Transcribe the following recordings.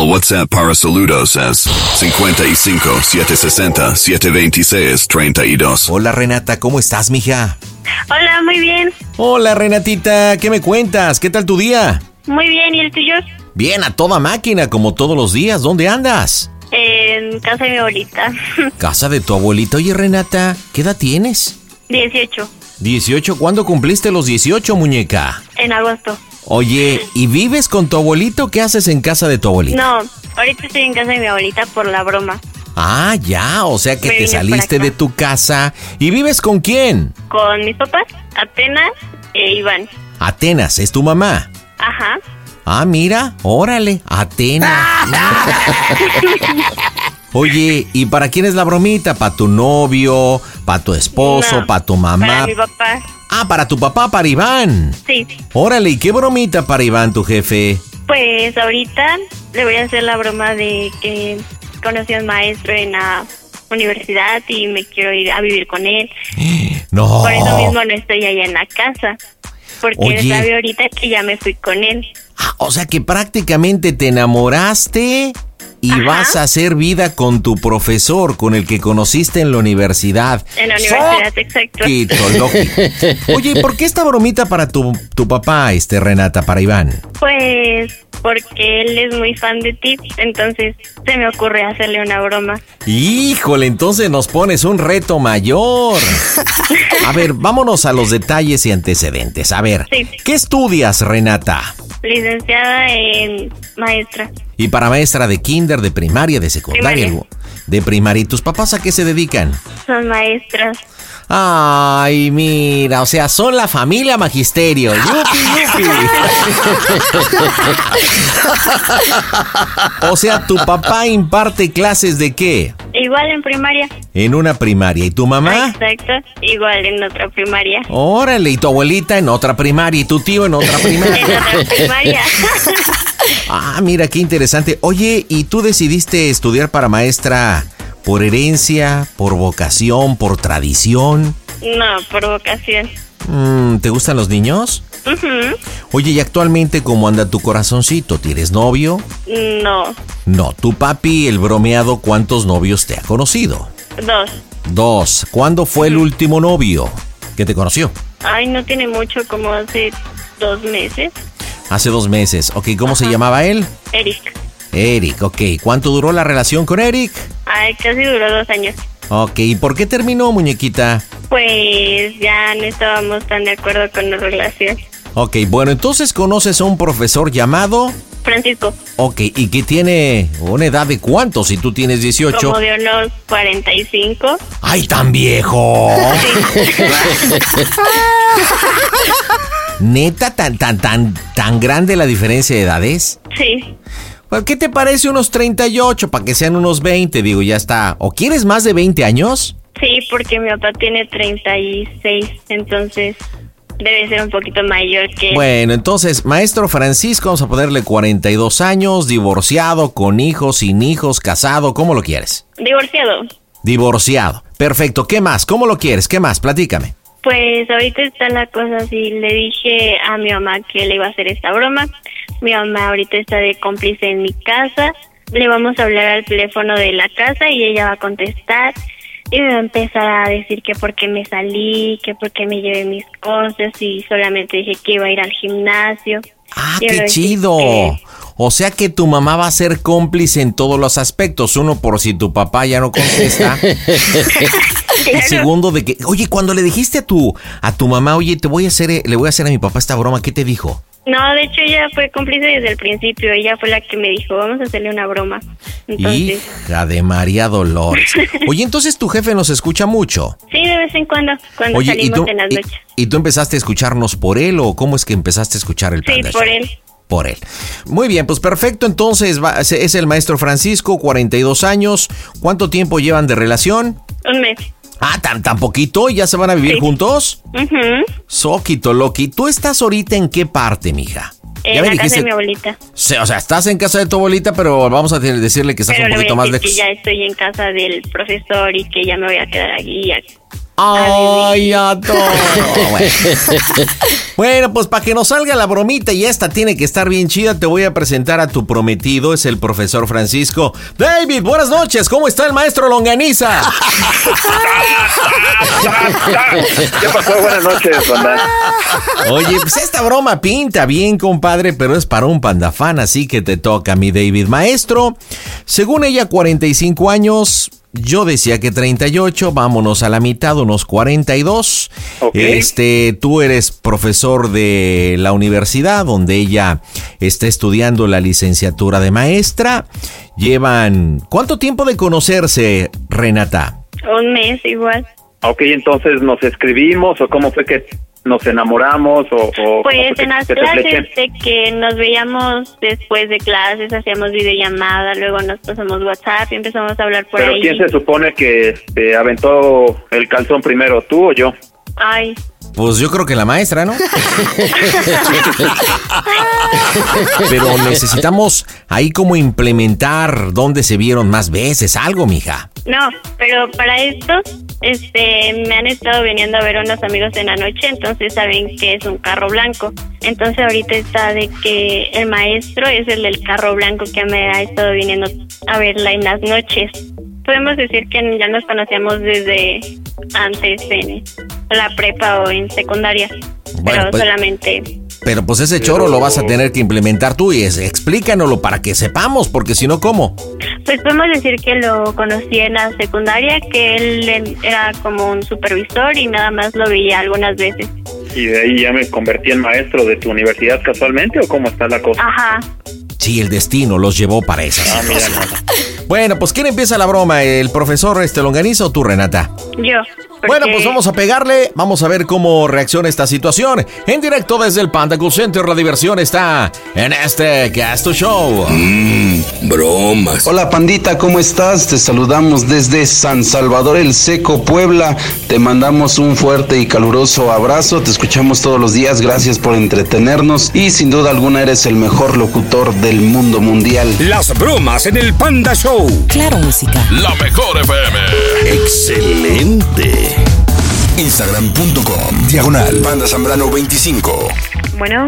El WhatsApp para saludos es 55 760 726 32. Hola Renata, ¿cómo estás, mija? Hola, muy bien. Hola Renatita, ¿qué me cuentas? ¿Qué tal tu día? Muy bien, ¿y el tuyo? Bien, a toda máquina, como todos los días. ¿Dónde andas? En casa de mi abuelita. Casa de tu abuelita. Oye, Renata, ¿qué edad tienes? 18, 18. ¿Cuándo cumpliste los 18, muñeca? en agosto. Oye, ¿y vives con tu abuelito? ¿Qué haces en casa de tu abuelita? No, ahorita estoy en casa de mi abuelita por la broma. Ah, ya, o sea que Me te saliste de tu casa. ¿Y vives con quién? Con mis papás, Atenas e Iván. Atenas, ¿es tu mamá? Ajá. Ah, mira, órale, Atenas. Oye, ¿y para quién es la bromita? ¿Para tu novio? ¿Para tu esposo? No, ¿Para tu mamá? Para mi papá. Ah, para tu papá, para Iván. Sí. Órale, ¿y qué bromita para Iván, tu jefe? Pues ahorita le voy a hacer la broma de que conocí a un maestro en la universidad y me quiero ir a vivir con él. No. Por eso mismo no estoy allá en la casa. Porque Oye. él sabe ahorita que ya me fui con él. Ah, o sea que prácticamente te enamoraste y Ajá. vas a hacer vida con tu profesor, con el que conociste en la universidad. En la universidad, exacto. Quito, lógico. Oye, ¿y por qué esta bromita para tu, tu papá, este Renata, para Iván? Pues porque él es muy fan de ti, entonces se me ocurre hacerle una broma. Híjole, entonces nos pones un reto mayor. A ver, vámonos a los detalles y antecedentes. A ver, Sí. ¿qué estudias, Renata? Licenciada en maestra. Y para maestra de kinder, de primaria, de secundaria, Primaria. de primaria. ¿Y tus papás a qué se dedican? Son maestras. Ay, mira, o sea, son la familia magisterio. Yupi, yupi. o sea, tu papá imparte clases de qué? Igual en primaria. En una primaria. ¿Y tu mamá? Exacto. Igual en otra primaria. Órale, y tu abuelita en otra primaria y tu tío en otra En primaria. otra primaria. Ah, mira, qué interesante. Oye, ¿y tú decidiste estudiar para maestra por herencia, por vocación, por tradición? no, por vocación. Mm, ¿Te gustan los niños? Ujú. Oye, ¿y actualmente cómo anda tu corazoncito? ¿Tienes novio? No, No, tu papi, el bromeado, ¿cuántos novios te ha conocido? Dos. Dos. ¿Cuándo fue el último novio que te conoció? Ay, no tiene mucho, como hace dos meses. Hace dos meses. Ok, ¿cómo se llamaba él? Eric. Eric, ok. ¿Cuánto duró la relación con Eric? Ay, casi duró dos años. Ok, ¿y por qué terminó, muñequita? Pues ya no estábamos tan de acuerdo con la relación. Ok, bueno, entonces conoces a un profesor llamado... Francisco, Ok, y que tiene una edad de cuánto si tú tienes 18. como de unos 45. ¡Ay, tan viejo! ¿Neta tan, tan, tan, tan grande la diferencia de edades? Sí, Pues, ¿Qué te parece unos 38 para que sean unos 20? Digo, ya está. ¿O quieres más de 20 años? sí, porque mi papá tiene 36, entonces debe ser un poquito mayor que... Bueno, entonces, maestro Francisco, vamos a ponerle 42 años, divorciado, con hijos, sin hijos, casado, ¿cómo lo quieres? Divorciado. Divorciado. Perfecto, ¿qué más? ¿Cómo lo quieres? ¿Qué más? Platícame. Pues ahorita está la cosa así, le dije a mi mamá que le iba a hacer esta broma. Mi mamá ahorita está de cómplice en mi casa. Le vamos a hablar al teléfono de la casa y ella va a contestar. Y me va a empezar a decir que por qué me salí, que por qué me llevé mis cosas y solamente dije que iba a ir al gimnasio. Ah, qué chido. que- O sea que tu mamá va a ser cómplice en todos los aspectos. Uno, por si tu papá ya no contesta. Y segundo, de que, oye, cuando le dijiste a tu, a tu mamá, oye, te voy a hacer, eh, le voy a hacer a mi papá esta broma, ¿qué te dijo? No, de hecho ella fue cómplice desde el principio. Ella fue la que me dijo, vamos a hacerle una broma. Entonces, Hija de María Dolores. Oye, entonces tu jefe nos escucha mucho. sí, de vez en cuando, cuando Oye, ¿y salimos tú, en las y- noches. y tú empezaste a escucharnos por él o cómo es que empezaste a escuchar el Sí, por él. Por él. Muy bien, pues perfecto. Entonces va- es el maestro Francisco, 42 años. ¿Cuánto tiempo llevan de relación? Un mes. Ah, tan, tan poquito. ¿Ya se van a vivir Sí. juntos? Ujú. Soquito Loki. ¿Tú estás ahorita en qué parte, mija? En la casa de mi abuelita. Sí, o sea, estás en casa de tu abuelita, pero vamos a decirle que estás Pero un poquito más lejos. que ya estoy en casa del profesor y que ya me voy a quedar aquí. Ay, a todo. Bueno. Pues para que nos salga la bromita y esta tiene que estar bien chida, te voy a presentar a tu prometido, es el profesor Francisco. David, buenas noches, ¿cómo está el maestro Longaniza? ¿Qué pasó? Buenas noches, banda. Oye, pues esta broma pinta bien, compadre, pero es para un pandafán, así que te toca, mi David. Maestro, según ella, 45 años. Yo decía que 38, vámonos a la mitad, unos 42. Ok. Este, tú eres profesor de la universidad donde ella está estudiando la licenciatura de maestra. Llevan, ¿cuánto tiempo de conocerse, Renata? Un mes igual. Ok, entonces nos escribimos o cómo fue que nos enamoramos o... o Pues en las te clases de que nos veíamos después de clases, hacíamos videollamada, luego nos pasamos WhatsApp y empezamos a hablar por Pero ahí. ¿quién se supone que este, aventó el calzón primero, tú o yo? Ay, Pues yo creo que la maestra, ¿no? Pero necesitamos ahí como implementar dónde se vieron más veces, algo, mija. no, pero para esto, este, me han estado viniendo a ver unos amigos en la noche, entonces saben que es un carro blanco. Entonces ahorita está de que el maestro es el del carro blanco que me ha estado viniendo a verla en las noches. Podemos decir que ya nos conocíamos desde antes en la prepa o en secundaria, Bueno, pero pues- solamente Pero pues ese choro lo vas a tener que implementar tú y es, explícanoslo para que sepamos, porque si no, ¿cómo? Pues podemos decir que lo conocí en la secundaria, que él era como un supervisor y nada más lo veía algunas veces. ¿Y de ahí ya me convertí en maestro de tu universidad casualmente o cómo está la cosa? Ajá. Sí, el destino los llevó para esa Ah, mira. Bueno, pues ¿quién empieza la broma? ¿El profesor este Longaniza o tú, Renata? Yo. Bueno, pues vamos a pegarle, vamos a ver cómo reacciona esta situación. En directo desde el Panda Cool Center, la diversión está en este Casto Show. Bromas. Hola pandita, ¿cómo estás? Te saludamos desde San Salvador el Seco, Puebla. Te mandamos un fuerte y caluroso abrazo. Te escuchamos todos los días. Gracias por entretenernos y sin duda alguna eres el mejor locutor del mundo mundial. Las bromas en el Panda Show. Claro Música. La mejor FM. Excelente. Instagram.com Diagonal Panda Zambrano 25 Bueno,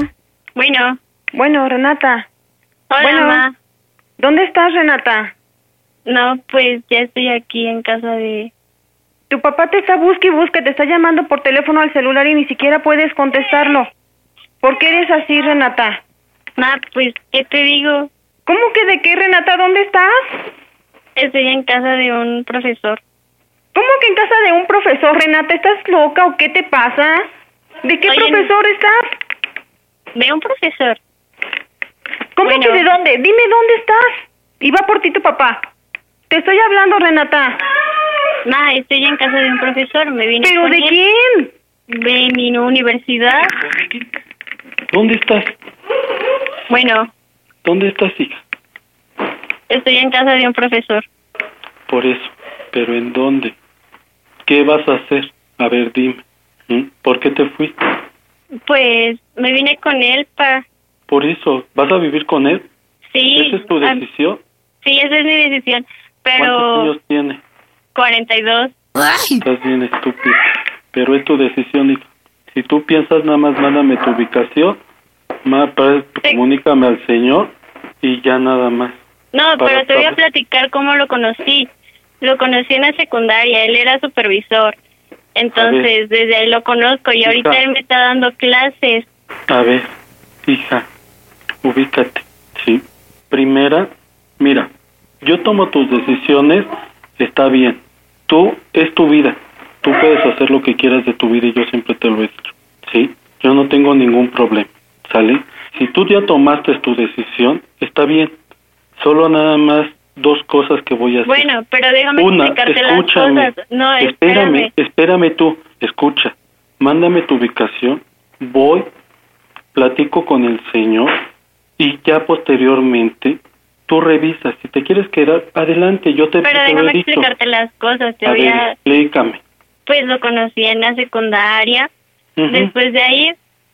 Bueno, bueno, Renata. hola, Bueno. ma. ¿Dónde estás, Renata? No, pues ya estoy aquí en casa de... Tu papá te está busque y busque, te está llamando por teléfono al celular y ni siquiera puedes contestarlo. ¿Por qué eres así, Renata? Ma, pues, ¿qué te digo? ¿Cómo que de qué, Renata? ¿Dónde estás? Estoy en casa de un profesor. ¿Cómo que en casa de un profesor, Renata? ¿Estás loca o qué te pasa? ¿De qué Oye, profesor estás? De un profesor. ¿Cómo Bueno. que de dónde? Dime dónde estás. Y va por ti tu papá. Te estoy hablando, Renata. Ma, estoy en casa de un profesor. Me vine ¿Pero de él quién? De mi universidad. ¿Dónde estás? Bueno, ¿Dónde estás, hija? estoy en casa de un profesor. Por eso. ¿Pero en dónde? ¿Qué vas a hacer? A ver, dime. ¿Mm? ¿Por qué te fuiste? Pues me vine con él para... Por eso. ¿Vas a vivir con él? Sí. ¿Esa es tu decisión? sí, esa es mi decisión. ¿Cuántos Pero años tiene? 42. Estás bien estúpido. Pero es tu decisión, hija. Si tú piensas nada más, mándame tu ubicación, más, Sí. comunícame al señor y ya nada más. No, pero te voy a platicar cómo lo conocí. Lo conocí en la secundaria, él era supervisor. Entonces, desde ahí lo conozco y ahorita Hija. él me está dando clases. A ver, hija, ubícate, ¿sí? Primera, mira, yo tomo tus decisiones, está bien. Tú, es tu vida. Tú puedes hacer lo que quieras de tu vida y yo siempre te lo he dicho. ¿Sí? Yo no tengo ningún problema. ¿Sale? Si tú ya tomaste tu decisión, está bien. Solo nada más dos cosas que voy a hacer. Bueno, pero déjame Una, explicarte las escúchame. cosas. No, espérame, espérame. espérame tú, escucha. Mándame tu ubicación, voy, platico con el señor y ya posteriormente tú revisas. Si te quieres quedar, adelante, yo te, Pero te déjame dicho. explicarte las cosas. Te A voy ver, a... explícame. Pues lo conocí en la secundaria. Ujú. Después de ahí,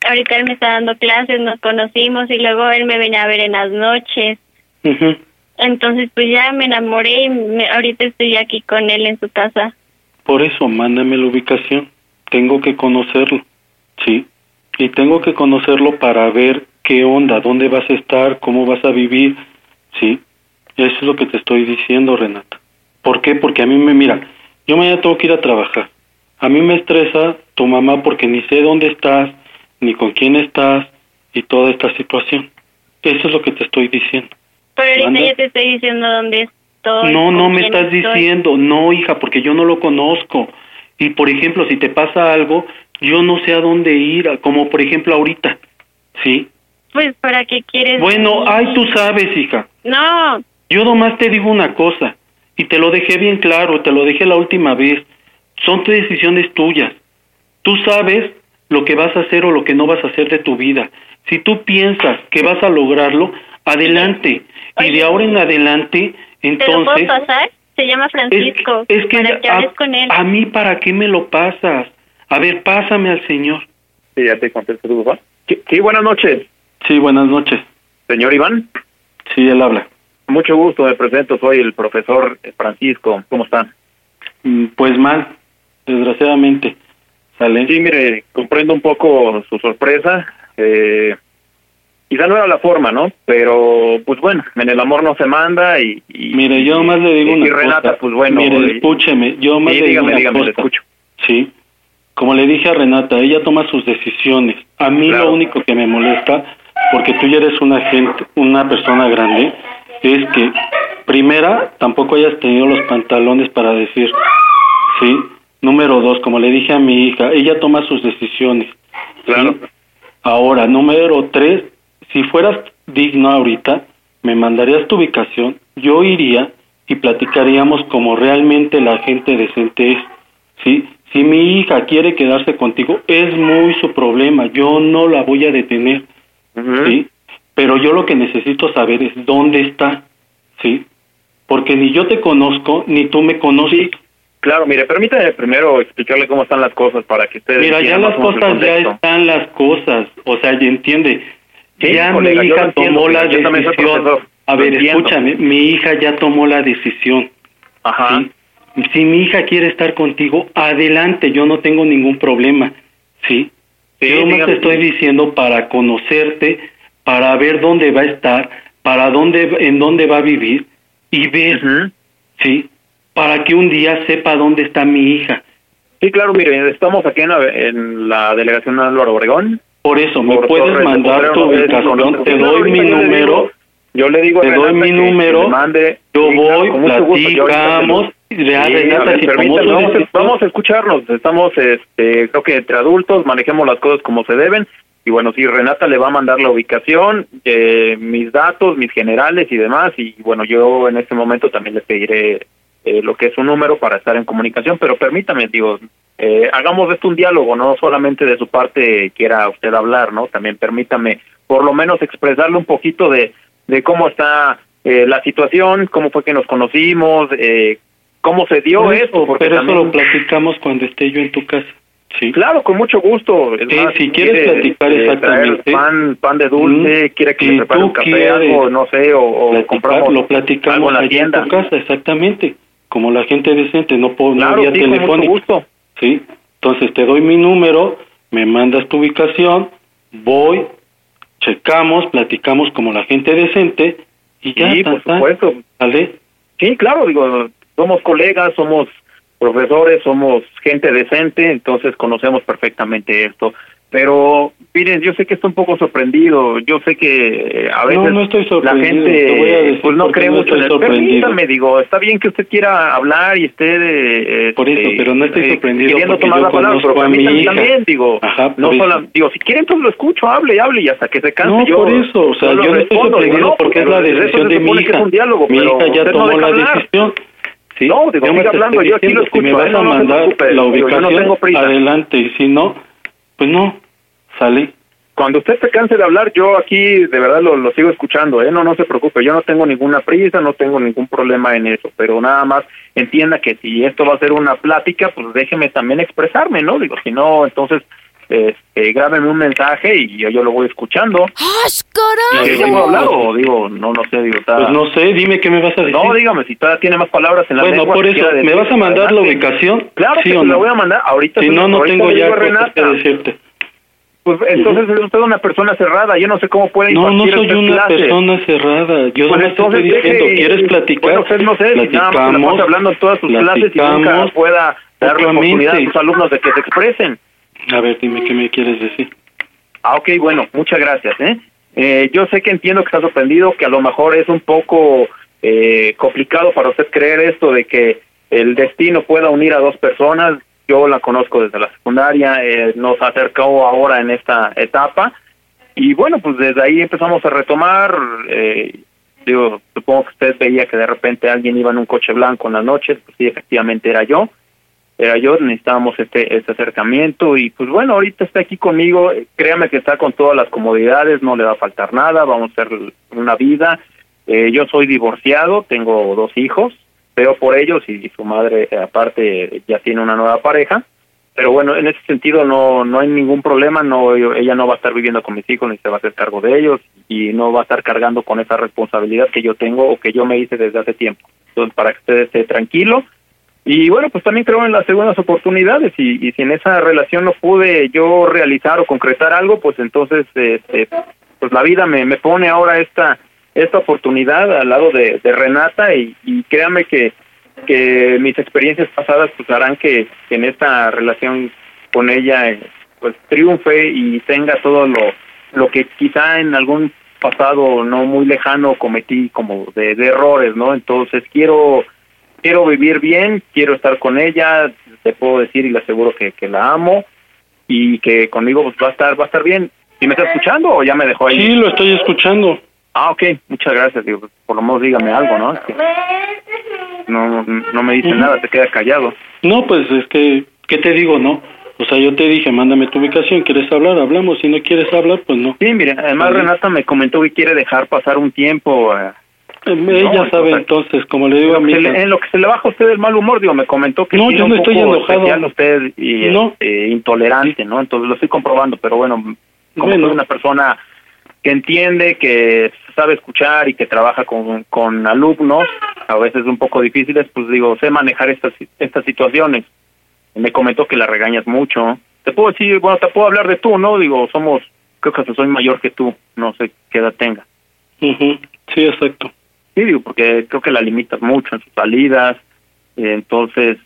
ahorita él me está dando clases, nos conocimos y luego él me venía a ver en las noches. Ujú. Entonces, pues ya me enamoré y me- ahorita estoy aquí con él en su casa. Por eso, mándame la ubicación. Tengo que conocerlo, ¿sí? Y tengo que conocerlo para ver qué onda, dónde vas a estar, cómo vas a vivir, ¿sí? Eso es lo que te estoy diciendo, Renata. ¿Por qué? Porque a mí me, mira, yo mañana tengo que ir a trabajar. A mí me estresa tu mamá porque ni sé dónde estás, ni con quién estás, y toda esta situación. Eso es lo que te estoy diciendo. Pero ahorita Manda. ya te estoy diciendo dónde estoy. No, no me estás estoy. diciendo, no, hija, porque yo no lo conozco. Y por ejemplo, si te pasa algo, yo no sé a dónde ir, como por ejemplo ahorita, ¿sí? Pues, ¿para qué quieres? Bueno, venir? ay, tú sabes, hija. No, Yo nomás te digo una cosa, y te lo dejé bien claro, te lo dejé la última vez. Son decisiones tuyas. Tú sabes lo que vas a hacer o lo que no vas a hacer de tu vida. Si tú piensas que vas a lograrlo, adelante. Y de ahora en adelante, ¿te lo puedo entonces... pasar? Se llama Francisco. Es, es que para que a, hables con él. a mí, ¿para qué me lo pasas? A ver, pásame al señor. Sí, ya te contesté tu papá. Sí, sí, buenas noches, Sí, buenas noches. señor Iván. Sí, él habla. Mucho gusto, me presento, soy el profesor Francisco. ¿Cómo está? Mm, Pues mal, desgraciadamente. ¿Sale? Sí, mire, comprendo un poco su sorpresa. Eh, quizá no era la forma, ¿no? Pero, pues bueno, en el amor no se manda y... y Mire, yo más le digo y, una y Renata, cosa. pues bueno... Mire, y- escúcheme, yo más sí, le digo dígame, una dígame, le cosa. escucho. Sí. Como le dije a Renata, ella toma sus decisiones. A mí Claro. lo único que me molesta, porque tú ya eres una gente, una persona grande, es que primera tampoco hayas tenido los pantalones para decir, sí. Número dos, como le dije a mi hija, ella toma sus decisiones. ¿sí? Claro. Ahora, número tres, si fueras digno ahorita, me mandarías tu ubicación, yo iría y platicaríamos como realmente la gente decente es. ¿sí? Si mi hija quiere quedarse contigo, es muy su problema, yo no la voy a detener. ¿sí? Pero yo lo que necesito saber es dónde está, ¿sí? Porque ni yo te conozco, ni tú me conoces. Claro, mire, permítame primero explicarle cómo están las cosas para que ustedes... Mira, ya las cosas ya están las cosas, o sea, ya entiende. Sí, ya colega, mi hija tomó la decisión. A ver, escúchame, mi hija ya tomó la decisión. Ajá. ¿sí? Si mi hija quiere estar contigo, adelante, yo no tengo ningún problema, ¿sí? Sí, yo dígame. te estoy diciendo para conocerte, para ver dónde va a estar, para dónde, en dónde va a vivir y ver, Ujú. ¿sí? Para que un día sepa dónde está mi hija. Sí, claro, mire, estamos aquí en la, en la delegación Álvaro Obregón. Por eso, me Por puedes mandar tu ubicación, te doy mi número, Yo le digo a te doy mi número, yo voy, platicamos, ya, Sí, ver, si vamos, a, vamos a escucharnos. Estamos, este, creo que entre adultos manejemos las cosas como se deben. Y bueno, sí, Renata le va a mandar la ubicación, eh, mis datos, mis generales y demás. Y bueno, yo en este momento también le pediré eh, lo que es un número para estar en comunicación. Pero permítame, digo, eh, hagamos de esto un diálogo, no solamente de su parte quiera usted hablar, ¿no? También permítame por lo menos expresarle un poquito de, de cómo está eh, la situación, cómo fue que nos conocimos, eh, cómo se dio eso, Porque pero también- eso lo platicamos cuando esté yo en tu casa, ¿sí? Claro, con mucho gusto. Sí, más, si quieres quiere, platicar eh, exactamente. pan, pan de dulce, Mm, quiere que si le prepare un café, algo, no sé, o, o compramos lo algo en la tienda. en tu casa, exactamente, como la gente decente, no no Claro, vía sí, telefónica, gusto. ¿sí? Entonces te doy mi número, me mandas tu ubicación, voy, checamos, platicamos como la gente decente y ya, Sí, por supuesto. ¿sale? Sí, claro, digo, somos colegas, somos profesores, somos gente decente, entonces conocemos perfectamente esto. Pero, miren, yo sé que está un poco sorprendido. Yo sé que eh, a veces No, no estoy la gente pues no cree no mucho en el. Permítame, digo, está bien que usted quiera hablar y esté de, Por eso, pero no estoy sorprendido queriendo tomar la palabra, pero a también, digo, Ajá, no solo, digo, si quiere entonces lo escucho, hable, hable y hasta que se canse No, yo. por eso, o sea, yo no estoy sorprendido porque es la decisión de mi hija. es un diálogo, mi hija ya tomó la decisión. Sí, No, digo, hablando, yo aquí lo diciendo, si me escucho, vas ¿eh? a mandar la ubicación, adelante, y si no, pues no, sale. Cuando usted se canse de hablar, yo aquí de verdad lo, lo sigo escuchando, ¿eh? No, no se preocupe, yo no tengo ninguna prisa, no tengo ningún problema en eso, pero nada más entienda que si esto va a ser una plática, pues déjeme también expresarme, ¿no? Digo, si no, entonces, este, grábeme un mensaje y yo, yo lo voy escuchando. ¿Y que ya puedo hablar o digo, no, no sé, digo, está... Pues no sé, dime qué me vas a decir. No, dígame, si todavía tiene más palabras en la Bueno, lengua por eso, ¿me vas a mandar la ubicación? Claro ¿Sí que o se la no? voy a mandar. Ahorita Si no, no tengo ya cosas que decirte. Pues entonces es usted una persona cerrada. Yo no sé cómo puede No, no soy una clases. persona cerrada. Yo Pues te estoy diciendo, deje- ¿quieres platicar? Bueno, usted no sé si nada más Platicamos, hablando en todas sus clases y nunca platicamos. pueda darle oportunidad a sus alumnos de que se expresen. A ver, dime qué me quieres decir. Ah, ok, bueno, muchas gracias. ¿eh? Eh, yo sé que entiendo que está sorprendido, que a lo mejor es un poco eh, complicado para usted creer esto de que el destino pueda unir a dos personas. Yo la conozco desde la secundaria, eh, nos acercó ahora en esta etapa y bueno, pues desde ahí empezamos a retomar. Eh, digo, supongo que usted veía que de repente alguien iba en un coche blanco en las noches, pues sí, efectivamente era yo era yo, necesitábamos este, este acercamiento y pues bueno, ahorita está aquí conmigo, créame que está con todas las comodidades, no le va a faltar nada, vamos a hacer una vida. Eh, yo soy divorciado, tengo dos hijos, veo por ellos y, su madre aparte ya tiene una nueva pareja, pero bueno, en ese sentido no no hay ningún problema, no yo- ella no va a estar viviendo con mis hijos ni se va a hacer cargo de ellos y no va a estar cargando con esa responsabilidad que yo tengo o que yo me hice desde hace tiempo. Entonces, para que usted esté tranquilo, y bueno, pues también creo en las segundas oportunidades y, si en esa relación no pude yo realizar o concretar algo, pues entonces este, pues la vida me, me pone ahora esta esta oportunidad al lado de, Renata y, créame que, que mis experiencias pasadas pues harán que, en esta relación con ella pues triunfe y tenga todo lo, lo que quizá en algún pasado no muy lejano cometí como de, de errores, ¿no? Entonces quiero quiero vivir bien, quiero estar con ella, te puedo decir y le aseguro que, que la amo y que conmigo pues, va a estar va a estar bien. ¿Y me está escuchando o ya me dejó ahí? Sí, lo estoy escuchando. Ah, ok, muchas gracias. Digo, pues, por lo menos dígame algo, ¿no? Es que no, no me dice nada, se queda callado. No, pues es que, ¿qué te digo, no? O sea, yo te dije, mándame tu ubicación, ¿quieres hablar? Hablamos, si no quieres hablar, pues no. Sí, mire, además. Renata me comentó que quiere dejar pasar un tiempo. eh, No, Ella sabe entonces, como le digo a mi hija. le, en lo que se le baja a usted el mal humor, digo, me comentó que No, yo no un estoy poco enojado. usted y No. eh, intolerante, ¿no? Entonces lo estoy comprobando, pero bueno, como Bueno. soy una persona que entiende, que sabe escuchar y que trabaja con, con alumnos, a veces un poco difíciles, pues digo, sé manejar estas estas situaciones. Me comentó que la regañas mucho. Te puedo decir, bueno, te puedo hablar de tú, ¿no? Digo, somos, creo que soy mayor que tú, no sé qué edad tenga. Sí, exacto. Porque creo que la limitas mucho en sus salidas, eh, entonces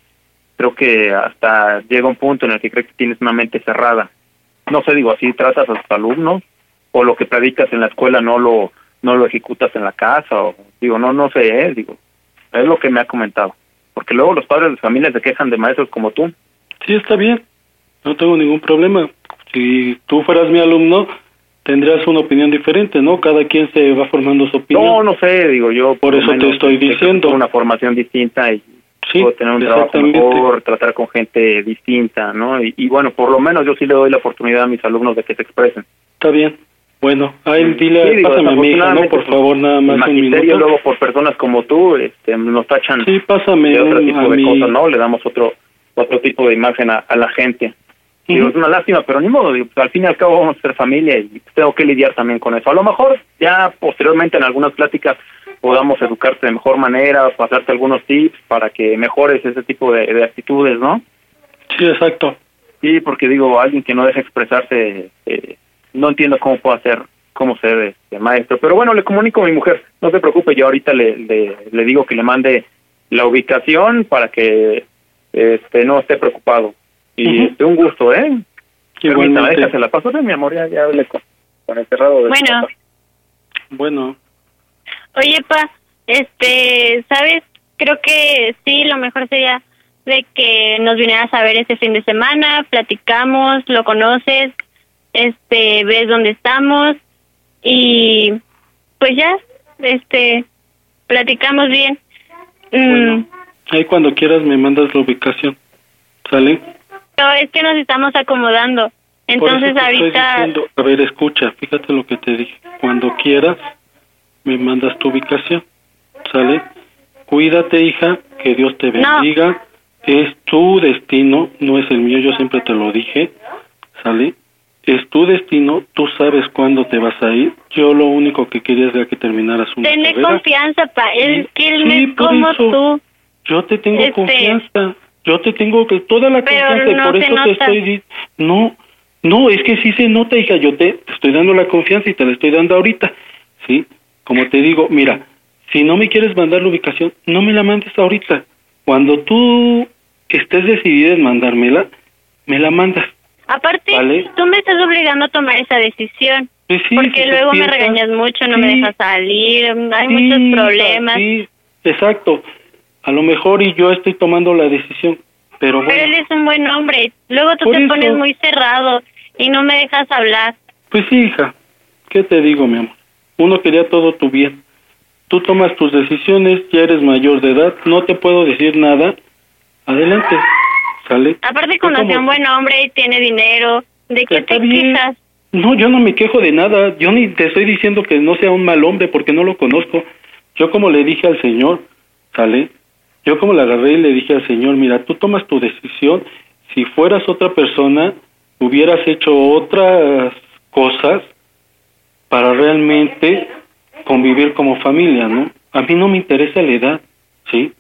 creo que hasta llega un punto en el que crees que tienes una mente cerrada. No sé, digo, así tratas a tus alumnos o lo que predicas en la escuela no lo no lo ejecutas en la casa o digo, no no sé, eh, digo, es lo que me ha comentado. Porque luego los padres de familia se quejan de maestros como tú. Sí, está bien. No tengo ningún problema. Si tú fueras mi alumno, tendrías una opinión diferente, ¿no? Cada quien se va formando su opinión. No, no sé, digo yo. Por eso te estoy diciendo. tengo una formación distinta y Sí, puedo tener un trabajo mejor, tratar con gente distinta, ¿no? Y, y bueno, por lo menos yo sí le doy la oportunidad a mis alumnos de que se expresen. Está bien. Bueno, ahí dile, Sí, digo, pásame a mi hija, ¿no? Por pues, favor, nada más un minuto. luego por personas como tú este, nos tachan Sí, pásame de otro tipo a de mi... cosas, ¿no? Le damos otro otro tipo de imagen a, a la gente. Digo, es una lástima, pero ni modo, digo, al fin y al cabo vamos a ser familia y tengo que lidiar también con eso. A lo mejor ya posteriormente en algunas pláticas podamos educarte de mejor manera, pasarte algunos tips para que mejores ese tipo de, de actitudes, ¿no? Sí, exacto. Sí, porque digo, alguien que no deja expresarse, eh, no entiendo cómo puedo hacer, cómo ser este, maestro. Pero bueno, le comunico a mi mujer, no se preocupe, yo ahorita le, le, le digo que le mande la ubicación para que este no esté preocupado. Y este, un gusto, ¿eh? Permítame, déjase la paso de mi amor, ya, ya hablé con, con el cerrado de Bueno. Bueno, Oye, pa, este, ¿sabes? Creo que sí, lo mejor sería de que nos vinieras a ver este fin de semana, platicamos, lo conoces, este, ves dónde estamos y pues ya, este, platicamos bien. Mm, ahí cuando quieras me mandas la ubicación. ¿Sale? Pero es que nos estamos acomodando. Entonces ahorita diciendo- a ver, escucha, fíjate lo que te dije. Cuando quieras, me mandas tu ubicación. ¿Sale? Cuídate, hija, que Dios te No. bendiga. Es tu destino, no es el mío, yo siempre te lo dije. ¿Sale? Es tu destino, tú sabes cuándo te vas a ir. Yo lo único que quería era que terminaras una Tener confianza, pa. Es que él Sí, no por como eso. tú. Yo te tengo Este- confianza. Yo te tengo que toda la Pero confianza y no por eso te estoy di- no no es que sí se nota hija yo te, te estoy dando la confianza y te la estoy dando ahorita sí como te digo mira si no me quieres mandar la ubicación no me la mandes ahorita cuando tú estés decidida en mandármela me la mandas Aparte, Vale. tú me estás obligando a tomar esa decisión. Pues sí, porque si luego me regañas mucho, no me dejas salir, hay Sí, muchos problemas. sí, exacto a lo mejor y yo estoy tomando la decisión pero bueno Pero él es un buen hombre. Luego tú Por te eso. pones muy cerrado y no me dejas hablar. Pues sí, hija. ¿Qué te digo, mi amor? Uno quería todo tu bien. Tú tomas tus decisiones, ya eres mayor de edad, no te puedo decir nada. Adelante, ¿sale? Aparte como- a un buen hombre y tiene dinero. ¿De qué te bien. quejas? No, yo no me quejo de nada. Yo ni te estoy diciendo que no sea un mal hombre porque no lo conozco. Yo como le dije al Señor, ¿sale? Yo como le agarré y le dije al Señor, mira, tú tomas tu decisión. Si fueras otra persona, hubieras hecho otras cosas para realmente convivir como familia, ¿no? A mí no me interesa la edad, ¿sí?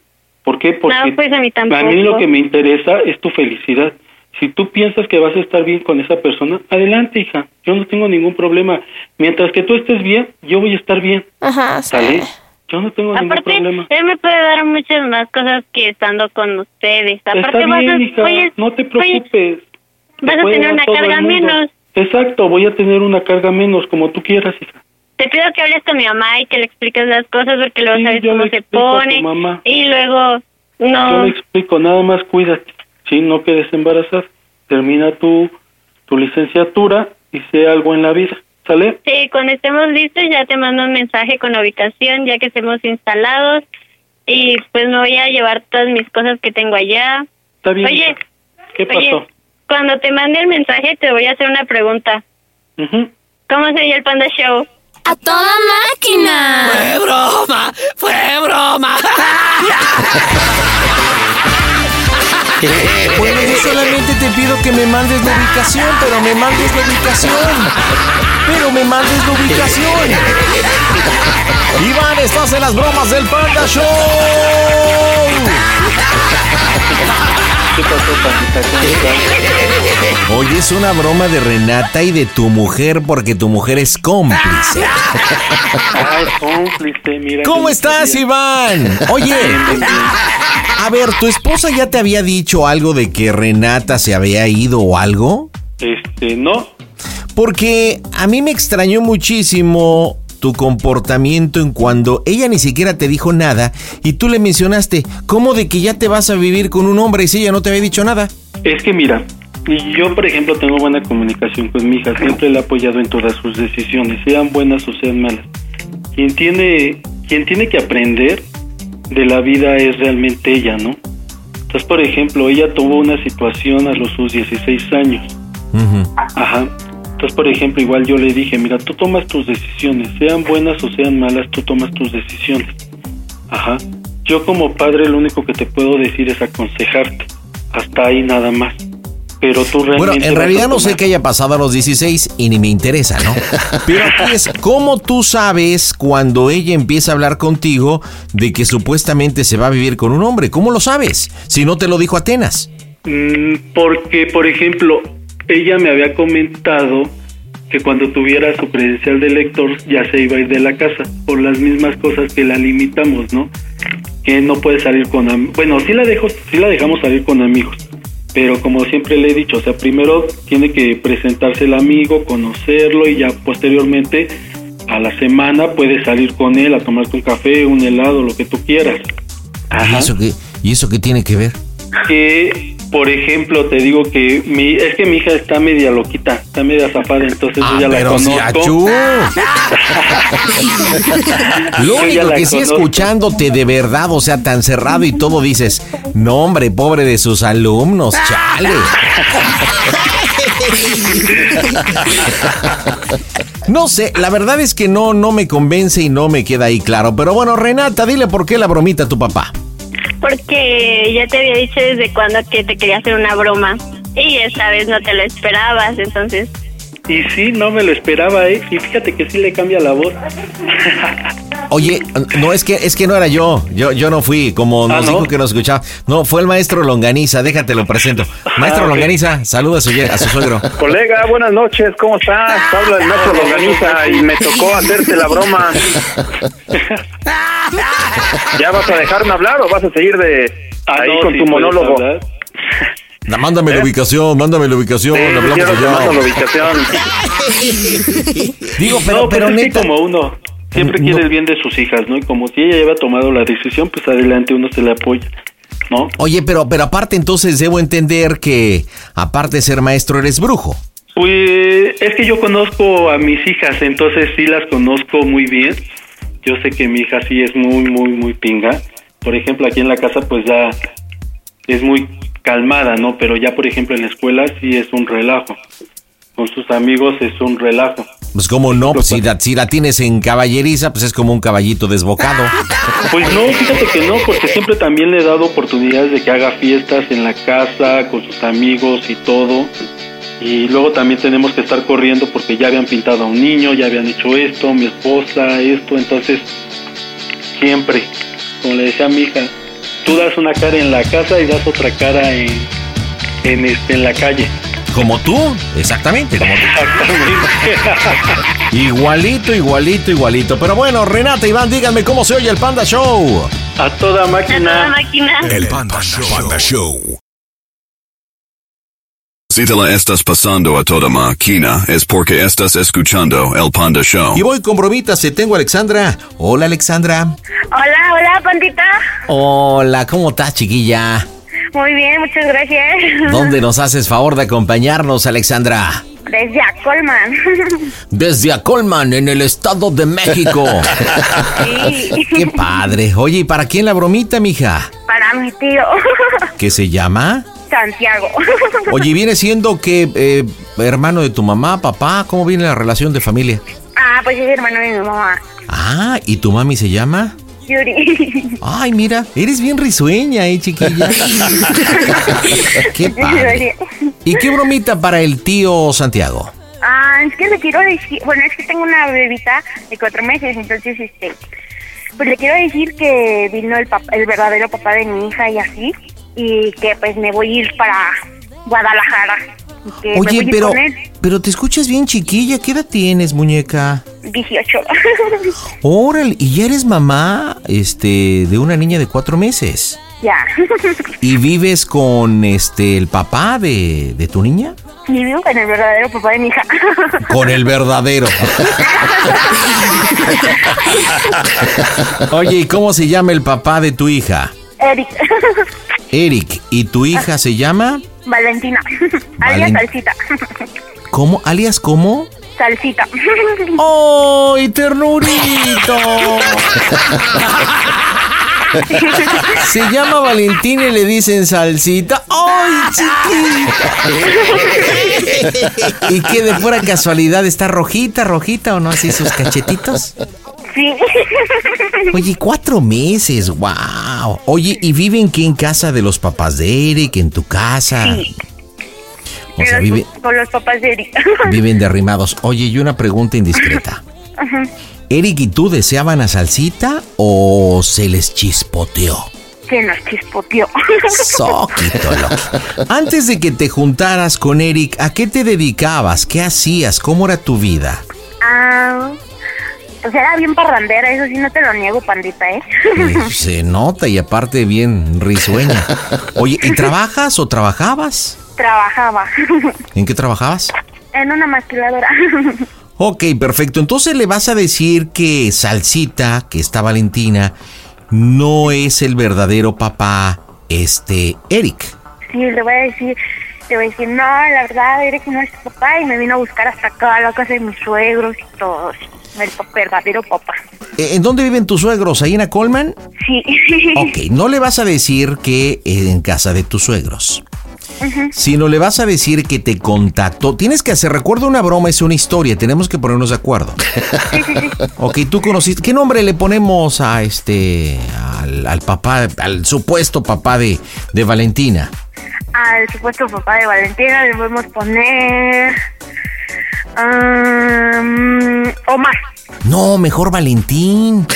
¿Por qué? Porque No, pues a mí tampoco. mí lo que me interesa es tu felicidad. Si tú piensas que vas a estar bien con esa persona, adelante, hija. Yo no tengo ningún problema. Mientras que tú estés bien, yo voy a estar bien. Ajá, sí. ¿Sale? Yo no tengo ningún Aparte, problema. él me puede dar muchas más cosas que estando con ustedes. Aparte, Está vas bien, a, hija. oye, no te oye, preocupes. vas a tener una carga menos. Exacto, voy a tener una carga menos, como tú quieras, hija. Te pido que hables con mi mamá y que le expliques las cosas porque luego Sí, sabes yo cómo se pone. mamá. Y luego, Yo no. le explico, nada más cuídate. Sí, no quedes embarazada. Termina tu, tu licenciatura y sea algo en la vida. ¿Sale? Sí, cuando estemos listos ya te mando un mensaje con la ubicación, ya que estemos instalados. Y pues me voy a llevar todas mis cosas que tengo allá. Está bien. Oye. ¿Qué oye, pasó? cuando te mande el mensaje te voy a hacer una pregunta. Ujú. ¿Cómo sería el Panda Show? ¡A toda máquina! ¡Fue broma! ¡Fue broma! Bueno, yo solamente te pido que me mandes la ubicación, pero me mandes la ubicación. Pero me mandes la ubicación. Iván, estás en las bromas del Panda Show. Oye, es una broma de Renata y de tu mujer porque tu mujer es cómplice. Ay, cómplice, mira. ¿Cómo estás, sabía. Iván? Oye, a ver, ¿tu esposa ya te había dicho algo de que Renata se había ido o algo? Este, no. Porque a mí me extrañó muchísimo tu comportamiento en cuando ella ni siquiera te dijo nada y tú le mencionaste, ¿cómo de que ya te vas a vivir con un hombre si ella no te había dicho nada? Es que mira, y yo por ejemplo tengo buena comunicación con mi hija, siempre la he apoyado en todas sus decisiones, sean buenas o sean malas. Quien tiene, quien tiene que aprender de la vida es realmente ella, ¿no? Entonces, por ejemplo, ella tuvo una situación a los sus 16 años. Ajá. Entonces, por ejemplo, igual yo le dije, mira, tú tomas tus decisiones, sean buenas o sean malas, tú tomas tus decisiones. Ajá. Yo como padre lo único que te puedo decir es aconsejarte. Hasta ahí nada más. Pero tú realmente... Bueno, en realidad no sé qué haya pasado a los 16 y ni me interesa, ¿no? Pero aquí es, ¿cómo tú sabes cuando ella empieza a hablar contigo de que supuestamente se va a vivir con un hombre? ¿Cómo lo sabes? Si no te lo dijo Atenas. Mm, Porque, por ejemplo, ella me había comentado que cuando tuviera su credencial de lector ya se iba a ir de la casa por las mismas cosas que la limitamos, ¿no? Que no puede salir con am- bueno, sí la dejo, sí la dejamos salir con amigos, Pero como siempre le he dicho, o sea, primero tiene que presentarse el amigo, conocerlo y ya posteriormente a la semana puedes salir con él a tomarte un café, un helado, lo que tú quieras. ¿Y eso qué, ¿Y eso qué tiene que ver? Que, por ejemplo, te digo que mi, es que mi hija está media loquita, está media zafada, entonces Ah, yo ya la pero si conozco. achú. Lo único que sí conozco. escuchándote de verdad, o sea, tan cerrado y todo dices, no hombre, pobre de sus alumnos, chale. No sé, la verdad es que no, no me convence y no me queda ahí claro. Pero bueno, Renata, dile por qué la bromita a tu papá. Porque ya te había dicho desde cuando que te quería hacer una broma. Y esta vez no te lo esperabas, entonces. Y sí, no me lo esperaba, ¿eh? Y fíjate que sí le cambia la voz. Oye, no es que es que no era yo, yo yo no fui, como nos Ah, ¿no? dijo que nos escuchaba. No, fue el maestro Longaniza, déjate lo presento. Maestro Ah. Longaniza, saluda a su, a su suegro. Colega, buenas noches, ¿cómo estás? Habla el maestro Longaniza y me tocó hacerte la broma. ¿Ya vas a dejarme hablar o vas a seguir de Ah, ahí no, con sí tu monólogo? Na- Mándame la ubicación, mándame la ubicación, Sí, hablamos allá. mando la ubicación. Digo, pero, no, pero que neta. como uno siempre No. quiere el bien de sus hijas, ¿no? Y como si ella ya había tomado la decisión, pues adelante uno se le apoya, ¿no? Oye, pero, pero aparte entonces debo entender que, aparte de ser maestro, eres brujo. Pues es que yo conozco a mis hijas, entonces sí las conozco muy bien. Yo sé que mi hija sí es muy, muy, muy pinga. Por ejemplo, aquí en la casa pues ya es muy calmada, ¿no? Pero ya, por ejemplo, en la escuela sí es un relajo. Con sus amigos es un relajo. Pues como no, pues si la, si la tienes en caballeriza, pues es como un caballito desbocado. Pues no, fíjate que no, porque siempre también le he dado oportunidades de que haga fiestas en la casa, con sus amigos y todo. Y luego también tenemos que estar corriendo porque ya habían pintado a un niño, ya habían hecho esto, mi esposa, esto. Entonces, siempre, como le decía a mi hija, tú das una cara en la casa y das otra cara en, en, este, en la calle. Como tú, exactamente, como tú. Exactamente. Igualito, igualito, igualito. Pero bueno, Renata, Iván, díganme cómo se oye el Panda Show. a toda A toda máquina. máquina. El Panda Show. Si te la estás pasando a toda máquina, es porque estás escuchando el Panda Show. Y voy con bromitas, te tengo a Alexandra. Hola, Alexandra. Hola, hola, pandita. Hola, ¿cómo estás, chiquilla? Muy bien, muchas gracias. ¿Dónde nos haces favor de acompañarnos, Alexandra? Desde a Colman. Desde a Colman, en el Estado de México. Sí. Qué padre. Oye, ¿y para quién la bromita, mija? Para mi tío. ¿Qué se llama? Santiago. Oye, ¿viene siendo que eh, hermano de tu mamá, papá? ¿Cómo viene la relación de familia? Ah, pues es hermano de mi mamá. Ah, ¿y tu mami se llama? Yuri. Ay, mira, eres bien risueña, eh, chiquilla. Qué padre. ¿Y qué bromita para el tío Santiago? Ah, es que le quiero decir, bueno, es que tengo una bebita de cuatro meses, entonces, este, pues le quiero decir que vino el, pap- el verdadero papá de mi hija y así, y que pues me voy a ir para Guadalajara. y que me voy a Oye, ir pero, con él. pero te escuchas bien chiquilla. ¿Qué edad tienes, muñeca? 18. Órale, y ya eres mamá, este, de una niña de cuatro meses. ya. ¿Y vives con, este, el papá de, de tu niña? Vivo con el verdadero papá de mi hija. Con el verdadero. Oye, ¿y cómo se llama el papá de tu hija? Eric. Eric. ¿Y tu hija se llama? Valentina. Alias Valen- Salsita. ¿Cómo? ¿Alias cómo? Salsita. ¡Ay, ternurito! Se llama Valentina y le dicen salsita. ¡Ay, chiquita! ¿Y qué de pura casualidad está rojita, rojita o no así sus cachetitos? Sí. Oye, cuatro meses, wow. Oye, ¿y viven qué en casa de los papás de Eric, en tu casa? Sí. O sea, vive- Con los papás de Eric. viven derrimados. Oye, y una pregunta indiscreta. Ajá. ¿Eric y tú deseaban a salsita o se les chispoteó? Se nos chispoteó. Soquito. Antes de que te juntaras con Eric, ¿a qué te dedicabas? ¿Qué hacías? ¿Cómo era tu vida? Pues era bien parrandera, eso sí no te lo niego, pandita, ¿eh? Eh, se nota y aparte bien risueña. Oye, ¿y trabajas o trabajabas? Trabajaba ¿En qué trabajabas? en una maquiladora. Ok, perfecto. Entonces le vas a decir que Salsita, que está Valentina, no es el verdadero papá, este, Eric. Sí, le voy a decir, le voy a decir, no, la verdad, Eric no es tu papá y me vino a buscar hasta acá a la casa de mis suegros y todo. El verdadero papá. Eh, ¿En dónde viven tus suegros? ¿Ahí en Colman? Sí. Ok, no le vas a decir que en casa de tus suegros. Ujú. Sino le vas a decir que te contactó. Tienes que hacer, recuerda una broma, es una historia, tenemos que ponernos de acuerdo. Ok, tú conociste, ¿qué nombre le ponemos a este, al, al papá, al supuesto papá de, de Valentina? Al supuesto papá de Valentina le podemos poner... um, Omar. No, mejor Valentín.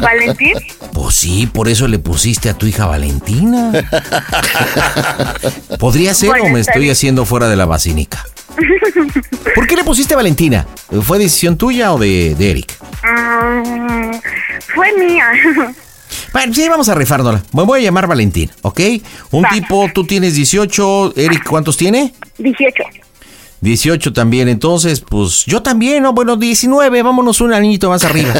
¿Valentín? Pues sí, por eso le pusiste a tu hija Valentina. ¿Podría ser Bueno, o me estoy bien. haciendo fuera de la basílica? ¿Por qué le pusiste Valentina? ¿Fue decisión tuya o de, de Eric? Mm, fue mía. Bueno, sí, vamos a rifárnosla. Me voy a llamar Valentín, ¿ok? Un tipo, tú tienes 18, Eric, ¿cuántos tiene? 18. 18 también, entonces, pues yo también, ¿no? Bueno, 19, vámonos un añito más arriba.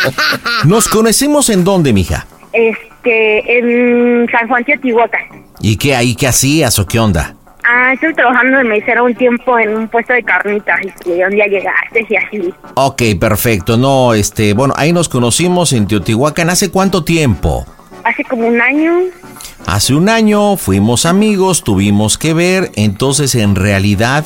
¿Nos conocemos en dónde, mija? Este, en San Juan Teotihuacán. ¿Y qué ahí, qué hacías o qué onda? Ah, estuve trabajando de mesera un tiempo en un puesto de carnitas y un día llegaste y así. Ok, perfecto. No, este, bueno, ahí nos conocimos en Teotihuacán. ¿Hace cuánto tiempo? Hace como un año. Hace un año fuimos amigos, tuvimos que ver, entonces en realidad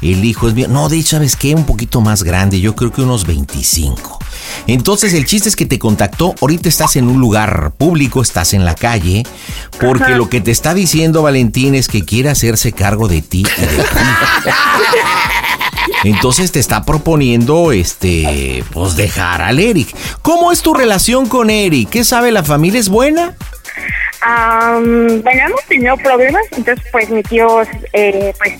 el hijo es mío. No, de hecho, ¿sabes qué? Un poquito más grande, yo creo que unos 25. Entonces el chiste es que te contactó, ahorita estás en un lugar público, estás en la calle, porque Ajá. lo que te está diciendo Valentín es que quiere hacerse cargo de ti y de ti. Entonces te está proponiendo, este, pues dejar al Eric. ¿Cómo es tu relación con Eric? ¿Qué sabe la familia? ¿Es buena? Am, bueno, hemos tenido problemas, entonces pues mi tío, eh, pues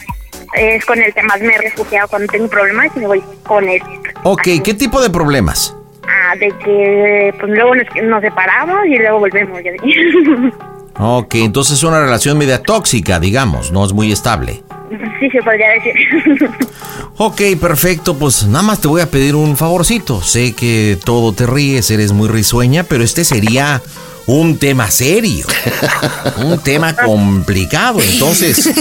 es con el que más me he refugiado cuando tengo problemas y me voy con él. Ok, ¿qué tipo de problemas? Ah, de que pues luego nos, nos separamos y luego volvemos. Ok, entonces es una relación media tóxica, digamos, no es muy estable. Sí, se podría decir. Ok, perfecto, pues nada más te voy a pedir un favorcito. Sé que todo te ríes, eres muy risueña, pero este sería un tema serio, un tema complicado, entonces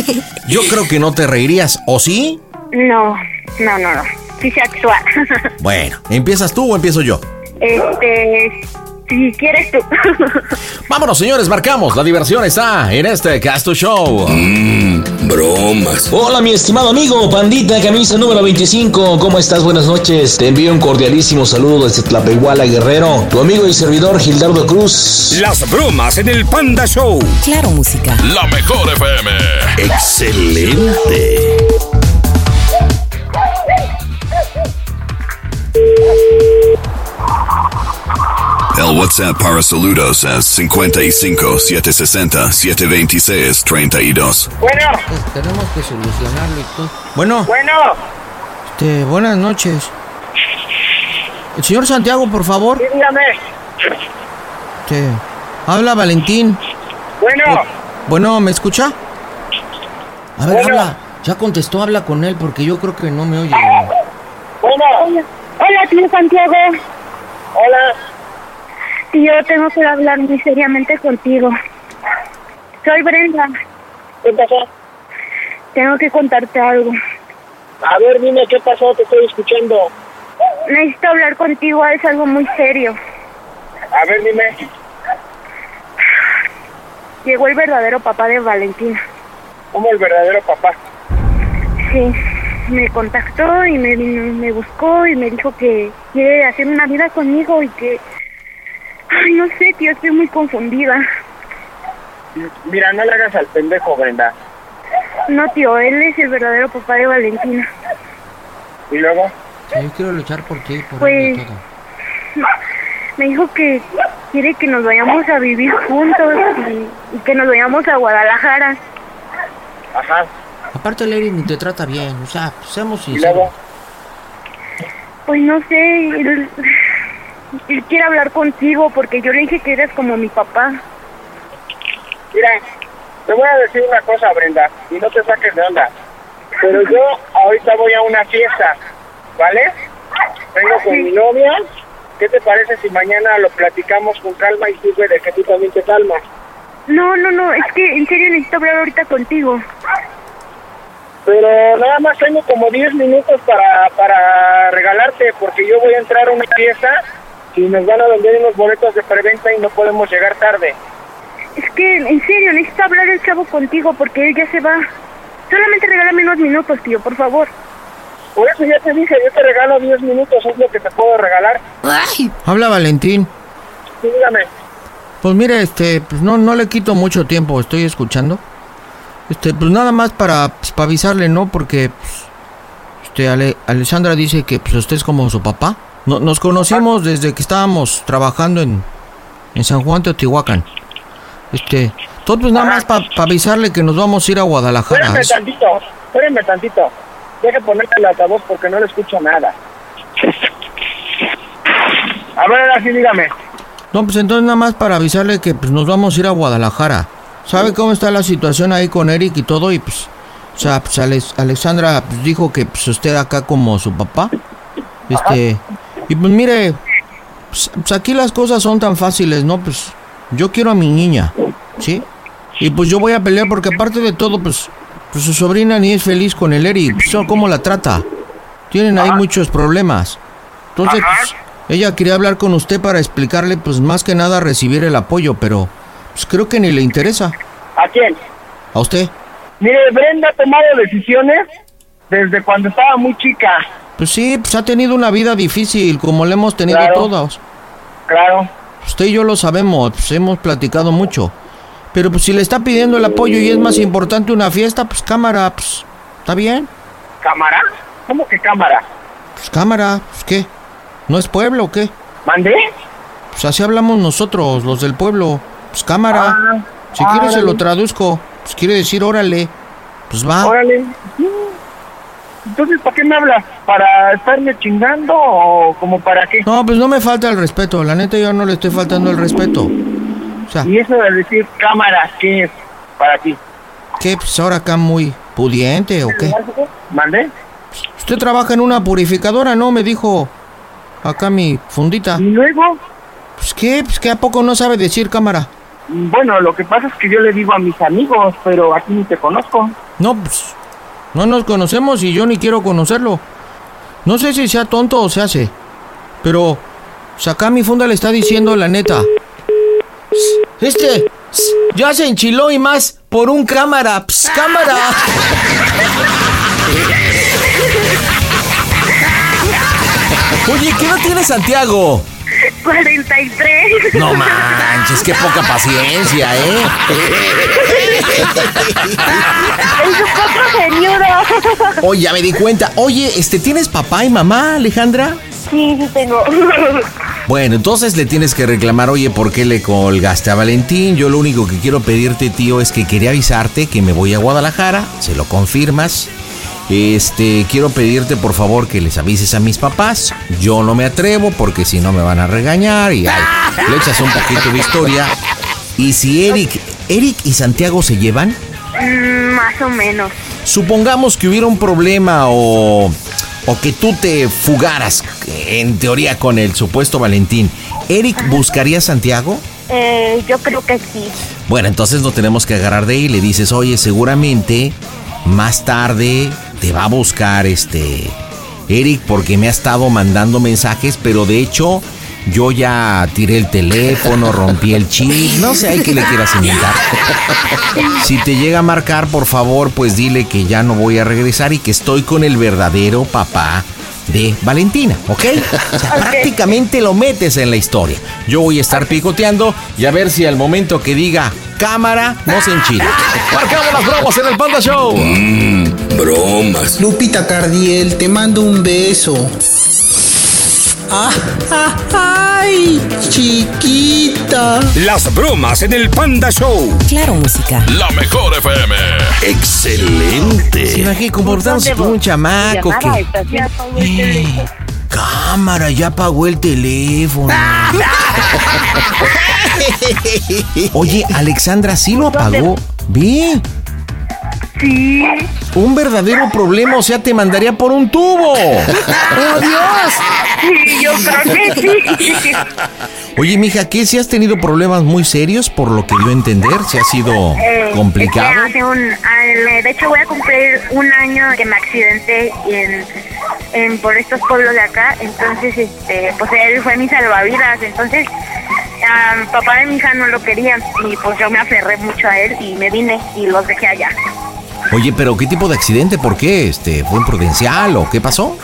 yo creo que no te reirías, ¿o sí? no, no, no, no. Sí sé actuar. Bueno, ¿empiezas tú o empiezo yo? este, si quieres tú. Vámonos, señores, marcamos. La diversión está en este Casto Show. bromas. Hola, mi estimado amigo, pandita, camisa número 25. ¿Cómo estás? Buenas noches. Te envío un cordialísimo saludo desde Tlapehuala, Guerrero. Tu amigo y servidor Gildardo Cruz. Las bromas en el Panda Show. Claro, música. La mejor FM. Excelente. El WhatsApp para saludos es 55 760 726 32. Bueno, tenemos que solucionarlo y todo. Bueno, bueno. Este, buenas noches. El señor Santiago, por favor. Dígame. Este, habla Valentín. Bueno. Bueno, ¿me escucha? A ver, Bueno. habla. Ya contestó, habla con él porque yo creo que no me oye. Bueno. Hola, tío Santiago. Hola. Tío, tengo que hablar muy seriamente contigo. Soy Brenda. ¿Qué pasó? Tengo que contarte algo. A ver, dime qué pasó, te estoy escuchando. Necesito hablar contigo, es algo muy serio. A ver, dime. Llegó el verdadero papá de Valentina. ¿Cómo el verdadero papá? Sí, me contactó y me, me buscó y me dijo que quiere hacer una vida conmigo y que... Ay, no sé, tío, estoy muy confundida. Mira, no le hagas al pendejo, Brenda. No, tío, él es el verdadero papá de Valentina. ¿Y luego? Sí, yo quiero luchar por ti, por Pues- él y todo. Me dijo que quiere que nos vayamos a vivir juntos y, y que nos vayamos a Guadalajara. Ajá. Aparte, Larry ni te trata bien, o sea, pues, seamos ¿Y sinceros. luego? Pues no sé, él quiere hablar contigo porque yo le dije que eres como mi papá. Mira, te voy a decir una cosa, Brenda, y no te saques de onda. Pero yo ahorita voy a una fiesta, ¿vale? Vengo con mi novia. ¿Qué te parece si mañana lo platicamos con calma y sirve de que tú también te calmas? No, no, no, es que en serio necesito hablar ahorita contigo. Pero nada más tengo como 10 minutos para, para regalarte, porque yo voy a entrar a una fiesta y nos van a vender unos boletos de preventa y no podemos llegar tarde. Es que en serio necesito hablar el chavo contigo porque él ya se va. Solamente regálame unos minutos, tío, por favor. Por eso ya te dije, yo te regalo 10 minutos, es lo que te puedo regalar. Habla Valentín. Sí, dígame. Pues mire, este, pues no, no le quito mucho tiempo, estoy escuchando. Este, pues nada más para, pues, para avisarle, ¿no? Porque, pues, este, Ale- Alessandra dice que pues usted es como su papá. No- nos conocimos desde que estábamos trabajando en, en San Juan Teotihuacán. Este, todo pues nada más para avisarle que nos vamos a ir a Guadalajara. Espérame tantito, espérame tantito. Deje ponerle el altavoz porque no le escucho nada. A ver, ahora sí, dígame. No, pues entonces nada más para avisarle que pues, nos vamos a ir a Guadalajara. ¿Sabe cómo está la situación ahí con Eric y todo? Y pues, o sea, pues Alex- Alexandra pues, dijo que pues usted acá como su papá. Este, y pues mire, pues, pues, aquí las cosas son tan fáciles, ¿no? Pues yo quiero a mi niña, ¿sí? Y pues yo voy a pelear porque aparte de todo, pues, pues su sobrina ni es feliz con el Eric. Pues, ¿Cómo la trata? Tienen ahí muchos problemas. Entonces, pues, ella quería hablar con usted para explicarle, pues más que nada recibir el apoyo, pero pues creo que ni le interesa. ¿A quién? ¿A usted? Mire, Brenda ha tomado decisiones desde cuando estaba muy chica. Pues sí, pues ha tenido una vida difícil, como la hemos tenido Claro. todos. Claro. Usted y yo lo sabemos, pues hemos platicado mucho. Pero pues si le está pidiendo el apoyo y es más importante una fiesta, pues cámara, pues está bien. ¿Cámara? ¿Cómo que cámara? Pues cámara, pues qué. ¿No es pueblo o qué? ¿Mandé? Pues así hablamos nosotros, los del pueblo. Pues cámara. Ah, si quiere se lo traduzco. Pues quiere decir órale. Pues va. Órale. Entonces, ¿para qué me hablas? ¿Para estarme chingando o como para qué? No, pues no me falta el respeto. La neta yo no le estoy faltando el respeto. O sea, Y eso de decir cámara, ¿qué es para ti? ¿qué? Pues ahora acá muy pudiente o qué. ¿Mandé? Usted trabaja en una purificadora, ¿no? Me dijo acá mi fundita. ¿Y luego? Pues qué, pues que a poco no sabe decir cámara. Bueno, lo que pasa es que yo le digo a mis amigos, pero a ti ni te conozco. No, pues no nos conocemos y yo ni quiero conocerlo. No sé si sea tonto o se hace, pero pues, acá mi funda le está diciendo la neta. Este ya se enchiló y más por un cámara, ps, cámara. Oye, ¿qué no tiene Santiago? 43. No manches, qué poca paciencia, ¿eh? Es un poco seriudo. Oye, ya me di cuenta. Oye, este, ¿tienes papá y mamá, Alejandra? Sí, sí tengo. Bueno, entonces le tienes que reclamar, oye, ¿por qué le colgaste a Valentín? Yo lo único que quiero pedirte, tío, es que quería avisarte que me voy a Guadalajara, se lo confirmas. Este, quiero pedirte por favor que les avises a mis papás. Yo no me atrevo porque si no me van a regañar y ay, le echas un poquito de historia. Y si Eric, Eric y Santiago se llevan, Mm, más o menos. supongamos que hubiera un problema o, o que tú te fugaras, en teoría con el supuesto Valentín, ¿Eric buscaría a Santiago? Eh, yo creo que sí. Bueno, entonces lo tenemos que agarrar de ahí le dices, oye, seguramente más tarde te va a buscar este Eric porque me ha estado mandando mensajes, pero de hecho yo ya tiré el teléfono, rompí el chip, no sé, hay que le quieras inventar. Si te llega a marcar, por favor, pues dile que ya no voy a regresar y que estoy con el verdadero papá de Valentina, ¿ok? O sea, prácticamente lo metes en la historia. Yo voy a estar picoteando y a ver si al momento que diga cámara no se enchila. Marcamos las bromas en el Panda Show. bromas. Lupita Cardiel, te mando un beso. Ah, ah, ¡Ay! Chiquita. Las bromas en el Panda Show. Claro, música. La mejor FM. Excelente. Imagínate comportarse como un chamaco que... cámara, ya pagó el teléfono. Oye, Alexandra, ¿sí lo apagó? Ve. Sí. Un verdadero problema, o sea, te mandaría por un tubo. ¡Oh, Dios! Sí, yo creo que sí. Oye, mija, ¿qué? ¿Si has tenido problemas muy serios por lo que dio a entender? ¿Si ha sido Eh, complicado? es que hace un, de hecho, voy a cumplir un año que me accidenté en, en por estos pueblos de acá. Entonces, este, pues él fue mi salvavidas. Entonces, papá de mi hija no lo quería y pues yo me aferré mucho a él y me vine y los dejé allá. Oye, pero ¿qué tipo de accidente? ¿Por qué? Este, ¿Fue imprudencial o qué pasó?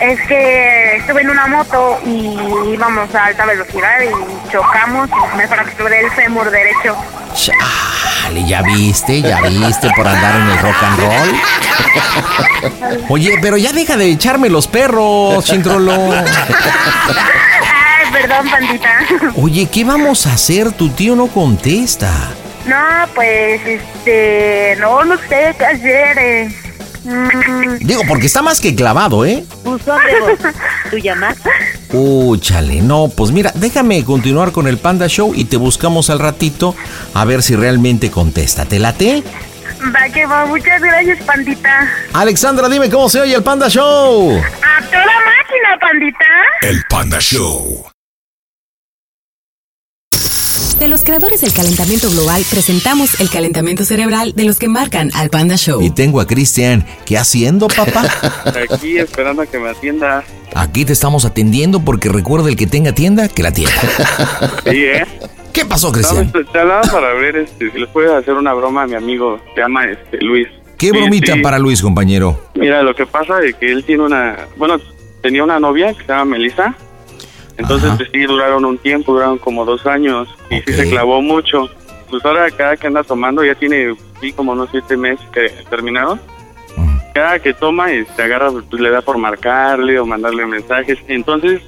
Es que estuve en una moto y íbamos a alta velocidad y chocamos y me fracturé el fémur derecho. Chale, ya viste, ya viste por andar en el rock and roll. Oye, pero ya deja de echarme los perros, chintrolo. Ay, perdón, pandita. Oye, ¿qué vamos a hacer? Tu tío no contesta. No, pues, este, no, no sé qué hacer. Eh. Digo, porque está más que clavado, ¿eh? Buzón de voz. ¿Tú llamas? Uh, chale, no, pues mira, déjame continuar con el Panda Show y te buscamos al ratito a ver si realmente contesta. ¿Te late? Va que va, muchas gracias, pandita. Alexandra, dime cómo se oye el Panda Show. A toda máquina, pandita. El Panda Show. De los creadores del calentamiento global, presentamos el calentamiento cerebral de los que marcan al Panda Show. Y tengo a Cristian. ¿Qué haciendo, papá? Aquí esperando a que me atienda. Aquí te estamos atendiendo porque recuerda el que tenga tienda, que la tienda. Sí, ¿eh? ¿Qué pasó, Cristian? No, te hablaba para ver este, si les puedo hacer una broma a mi amigo. Se llama este, Luis. ¿Qué Sí, bromita sí. para Luis, compañero? Mira, lo que pasa es que él tiene una... Bueno, tenía una novia que se llama Melissa. Entonces, pues, sí, duraron un tiempo, duraron como dos años. Y sí se clavó mucho. Pues ahora cada que anda tomando, ya tiene, sí, como unos siete meses que terminaron. Cada que toma, este, agarra, pues le da por marcarle o mandarle mensajes. Entonces,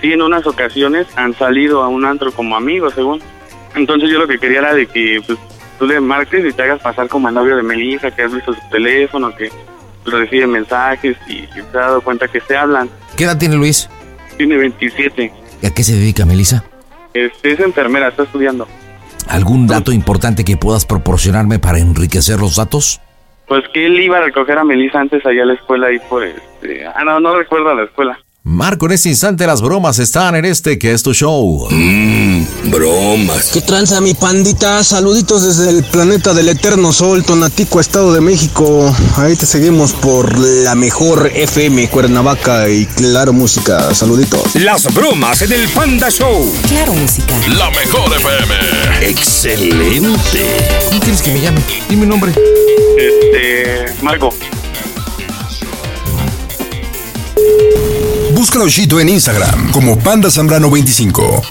sí, en unas ocasiones han salido a un antro como amigos, según. Entonces yo lo que quería era de que, pues, tú le marques y te hagas pasar como el novio de Melissa, que has visto su teléfono, que recibe mensajes y que se ha dado cuenta que se hablan. ¿Qué edad tiene Luis? Tiene 27. ¿Y a qué se dedica, Melissa? Este, es enfermera, está estudiando. ¿Algún dato importante que puedas proporcionarme para enriquecer los datos? Pues que él iba a recoger a Melissa antes allá a la escuela y por este... Ah, no, no recuerdo la escuela. Marco, en este instante las bromas están en este que es tu show. Mmm, bromas. ¿Qué tranza mi pandita? Saluditos desde el planeta del eterno sol, Tonatico, Estado de México. Ahí te seguimos por la mejor FM, Cuernavaca y Claro Música. Saluditos. Las bromas en el Panda Show. Claro, música. La mejor FM. Excelente. ¿Cómo quieres que me llame? Dime nombre. Este... Marco. Búscalo Chito en Instagram como Panda Zambrano25.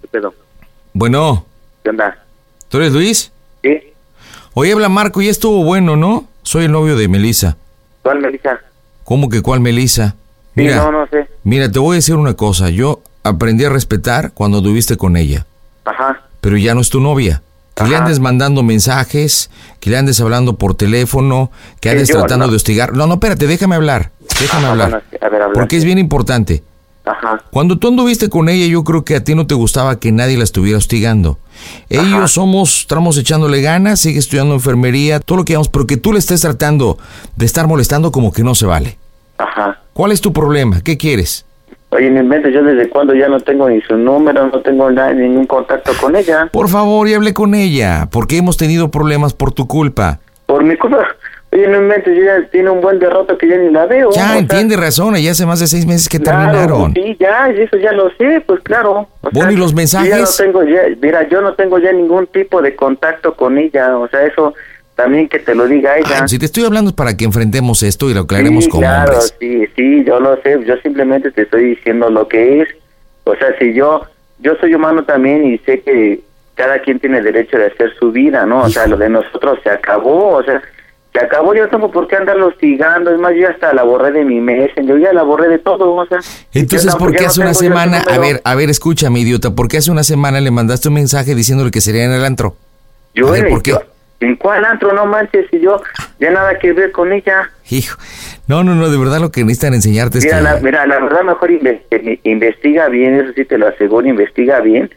¿Qué pedo? Bueno, ¿Qué onda? ¿tú eres Luis? Sí. Oye, habla Marco, y estuvo bueno, ¿no? Soy el novio de Melissa. ¿Cuál Melissa? ¿Cómo que cuál Melissa? Sí, Mira, no, no sé. mira, te voy a decir una cosa. Yo aprendí a respetar cuando tuviste con ella, Ajá. pero ya no es tu novia. Que le andes mandando mensajes, que le andes hablando por teléfono, que andes yo, tratando no. de hostigar. No, no, espérate, déjame hablar. Déjame Ajá, hablar. bueno, a ver. Porque es bien importante. Ajá. Cuando tú anduviste con ella, yo creo que a ti no te gustaba que nadie la estuviera hostigando. Ellos somos, estamos echándole ganas, sigue estudiando enfermería, todo lo que vamos, pero que tú le estés tratando de estar molestando como que no se vale. Ajá. ¿Cuál es tu problema? ¿Qué quieres? Oye, no inventes, yo desde cuando ya no tengo ni su número, no tengo nada, ningún contacto con ella. Por favor, y hable con ella, porque hemos tenido problemas por tu culpa. Por mi culpa. Oye, no inventes, yo ya tiene un buen derroto que ya ni la veo. Ya, sea, entiende razón, ya hace más de seis meses que claro, terminaron. Sí, ya, eso ya lo sé, pues claro. O Bueno, ¿y los yo mensajes? ya no tengo ya, mira, yo no tengo ya ningún tipo de contacto con ella, o sea, eso también que te lo diga ella. Ah, si te estoy hablando es para que enfrentemos esto y lo aclaremos sí, como claro, hombres. sí, sí, yo lo sé, yo simplemente te estoy diciendo lo que es. O sea, si yo, yo soy humano también y sé que cada quien tiene derecho de hacer su vida, ¿no? O sea, lo de nosotros se acabó, o sea, se acabó, yo no tengo por qué andarlo hostigando, es más, yo hasta la borré de mi Messenger, yo ya la borré de todo, o sea. Entonces, yo ¿por tampoco- qué no hace una su semana, a ver, a ver, escúchame, idiota, ¿por qué hace una semana le mandaste un mensaje diciéndole que sería en el antro? Yo, A ver, ¿por qué? yo- ¿En cuál antro? No manches, y yo ya nada que ver con ella. Hijo, no, no, no, de verdad lo que necesitan enseñarte es Mira, que... la, mira, la verdad mejor eh, investiga bien, eso sí te lo aseguro, investiga bien,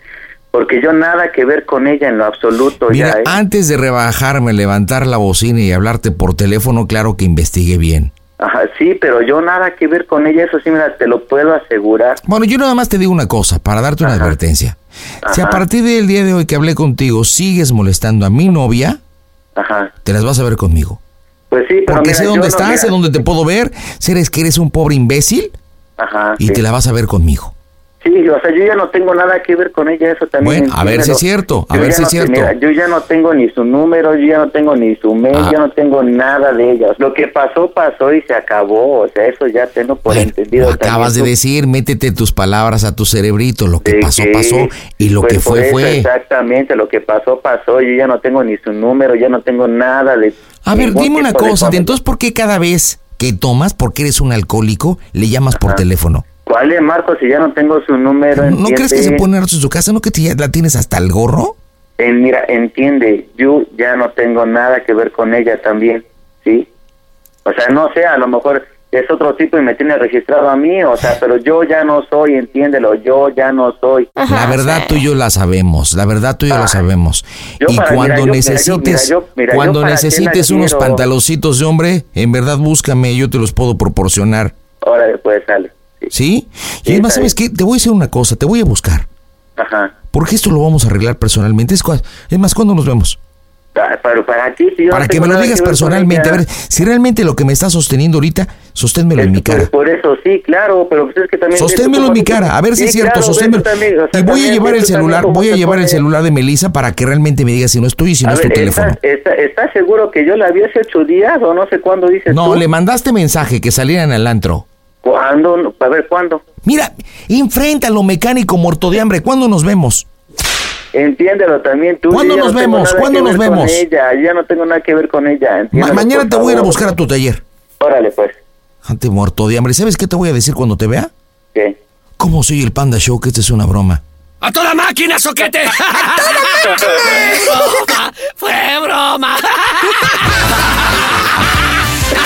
porque yo nada que ver con ella en lo absoluto Mira, ya, ¿eh? antes de rebajarme, levantar la bocina y hablarte por teléfono, claro que investigué bien. Ajá, sí, pero yo nada que ver con ella, eso sí, mira, te lo puedo asegurar. Bueno, yo nada más te digo una cosa, para darte una advertencia. Si a partir del día de hoy que hablé contigo sigues molestando a mi novia, Ajá. te las vas a ver conmigo. Pues sí, pero Porque mira, sé dónde no- estás, mira- sé dónde te puedo ver, sé eres que eres un pobre imbécil Ajá. y sí. te la vas a ver conmigo. Sí, o sea, yo ya no tengo nada que ver con ella, eso también. Bueno, a ver si es cierto, a Yo ver si no es cierto. yo ya no tengo ni su número, yo ya no tengo ni su mail, Ah. yo no tengo nada de ella. Lo que pasó, pasó y se acabó. O sea, eso ya tengo por entendido. Acabas de también. decir, métete tus palabras a tu cerebrito, lo que De pasó, pasó, y lo pues que fue, eso, fue. Exactamente, lo que pasó, pasó. Yo ya no tengo ni su número, ya no tengo nada de. A ver, dime una de cosa, comen- entonces, ¿por qué cada vez que tomas, porque eres un alcohólico, le llamas por teléfono? ¿Cuál es, Marco? Si ya no tengo su número, ¿No crees que se entiende? pone harto en su casa? ¿No que te- ya la tienes hasta el gorro? Eh, mira, entiende, yo ya no tengo nada que ver con ella también, ¿sí? O sea, no sé, a lo mejor es otro tipo y me tiene registrado a mí, o sea, pero yo ya no soy, entiéndelo, yo ya no soy. La verdad tú y yo la sabemos, la verdad tú y yo la sabemos. Yo Y para- cuando mira, yo- necesites, mira, yo- mira, cuando necesites unos quiero. pantaloncitos de hombre, en verdad búscame, yo te los puedo proporcionar. Ahora pues sale. ¿Sí? Y además, ¿sabes qué? Te voy a decir una cosa, te voy a buscar. Ajá. Porque esto lo vamos a arreglar personalmente. Es, más, ¿cuándo nos vemos? Pero para ti, si yo Para que me lo digas personalmente. A ver, si realmente lo que me está sosteniendo ahorita, sosténmelo en mi cara. Por eso sí, claro, pero pues es que también... Sosténmelo en mi cara, a ver si es cierto, sosténmelo. Y voy a llevar el celular, voy a llevar el celular de Melissa para que realmente me diga si no estoy y si no es tu teléfono. ¿estás, está, ¿estás seguro que yo la vi hace ocho días o no sé cuándo dices No, le mandaste mensaje que salieran al antro. ¿Cuándo? No, A ver, ¿cuándo? Mira, enfréntalo, mecánico muerto de hambre. ¿Cuándo nos vemos? Entiéndelo también tú. ¿Cuándo nos no vemos? ¿Cuándo nos vemos? ella, yo ya no tengo nada que ver con ella. Ma- mañana te voy a ir a buscar a tu taller. Órale, pues. Ante muerto de hambre. ¿Sabes qué te voy a decir cuando te vea? ¿Qué? ¿Cómo soy el Panda Show? Que esta es una broma. ¡A toda máquina, soquete! ¡A toda máquina! ¡Fue broma!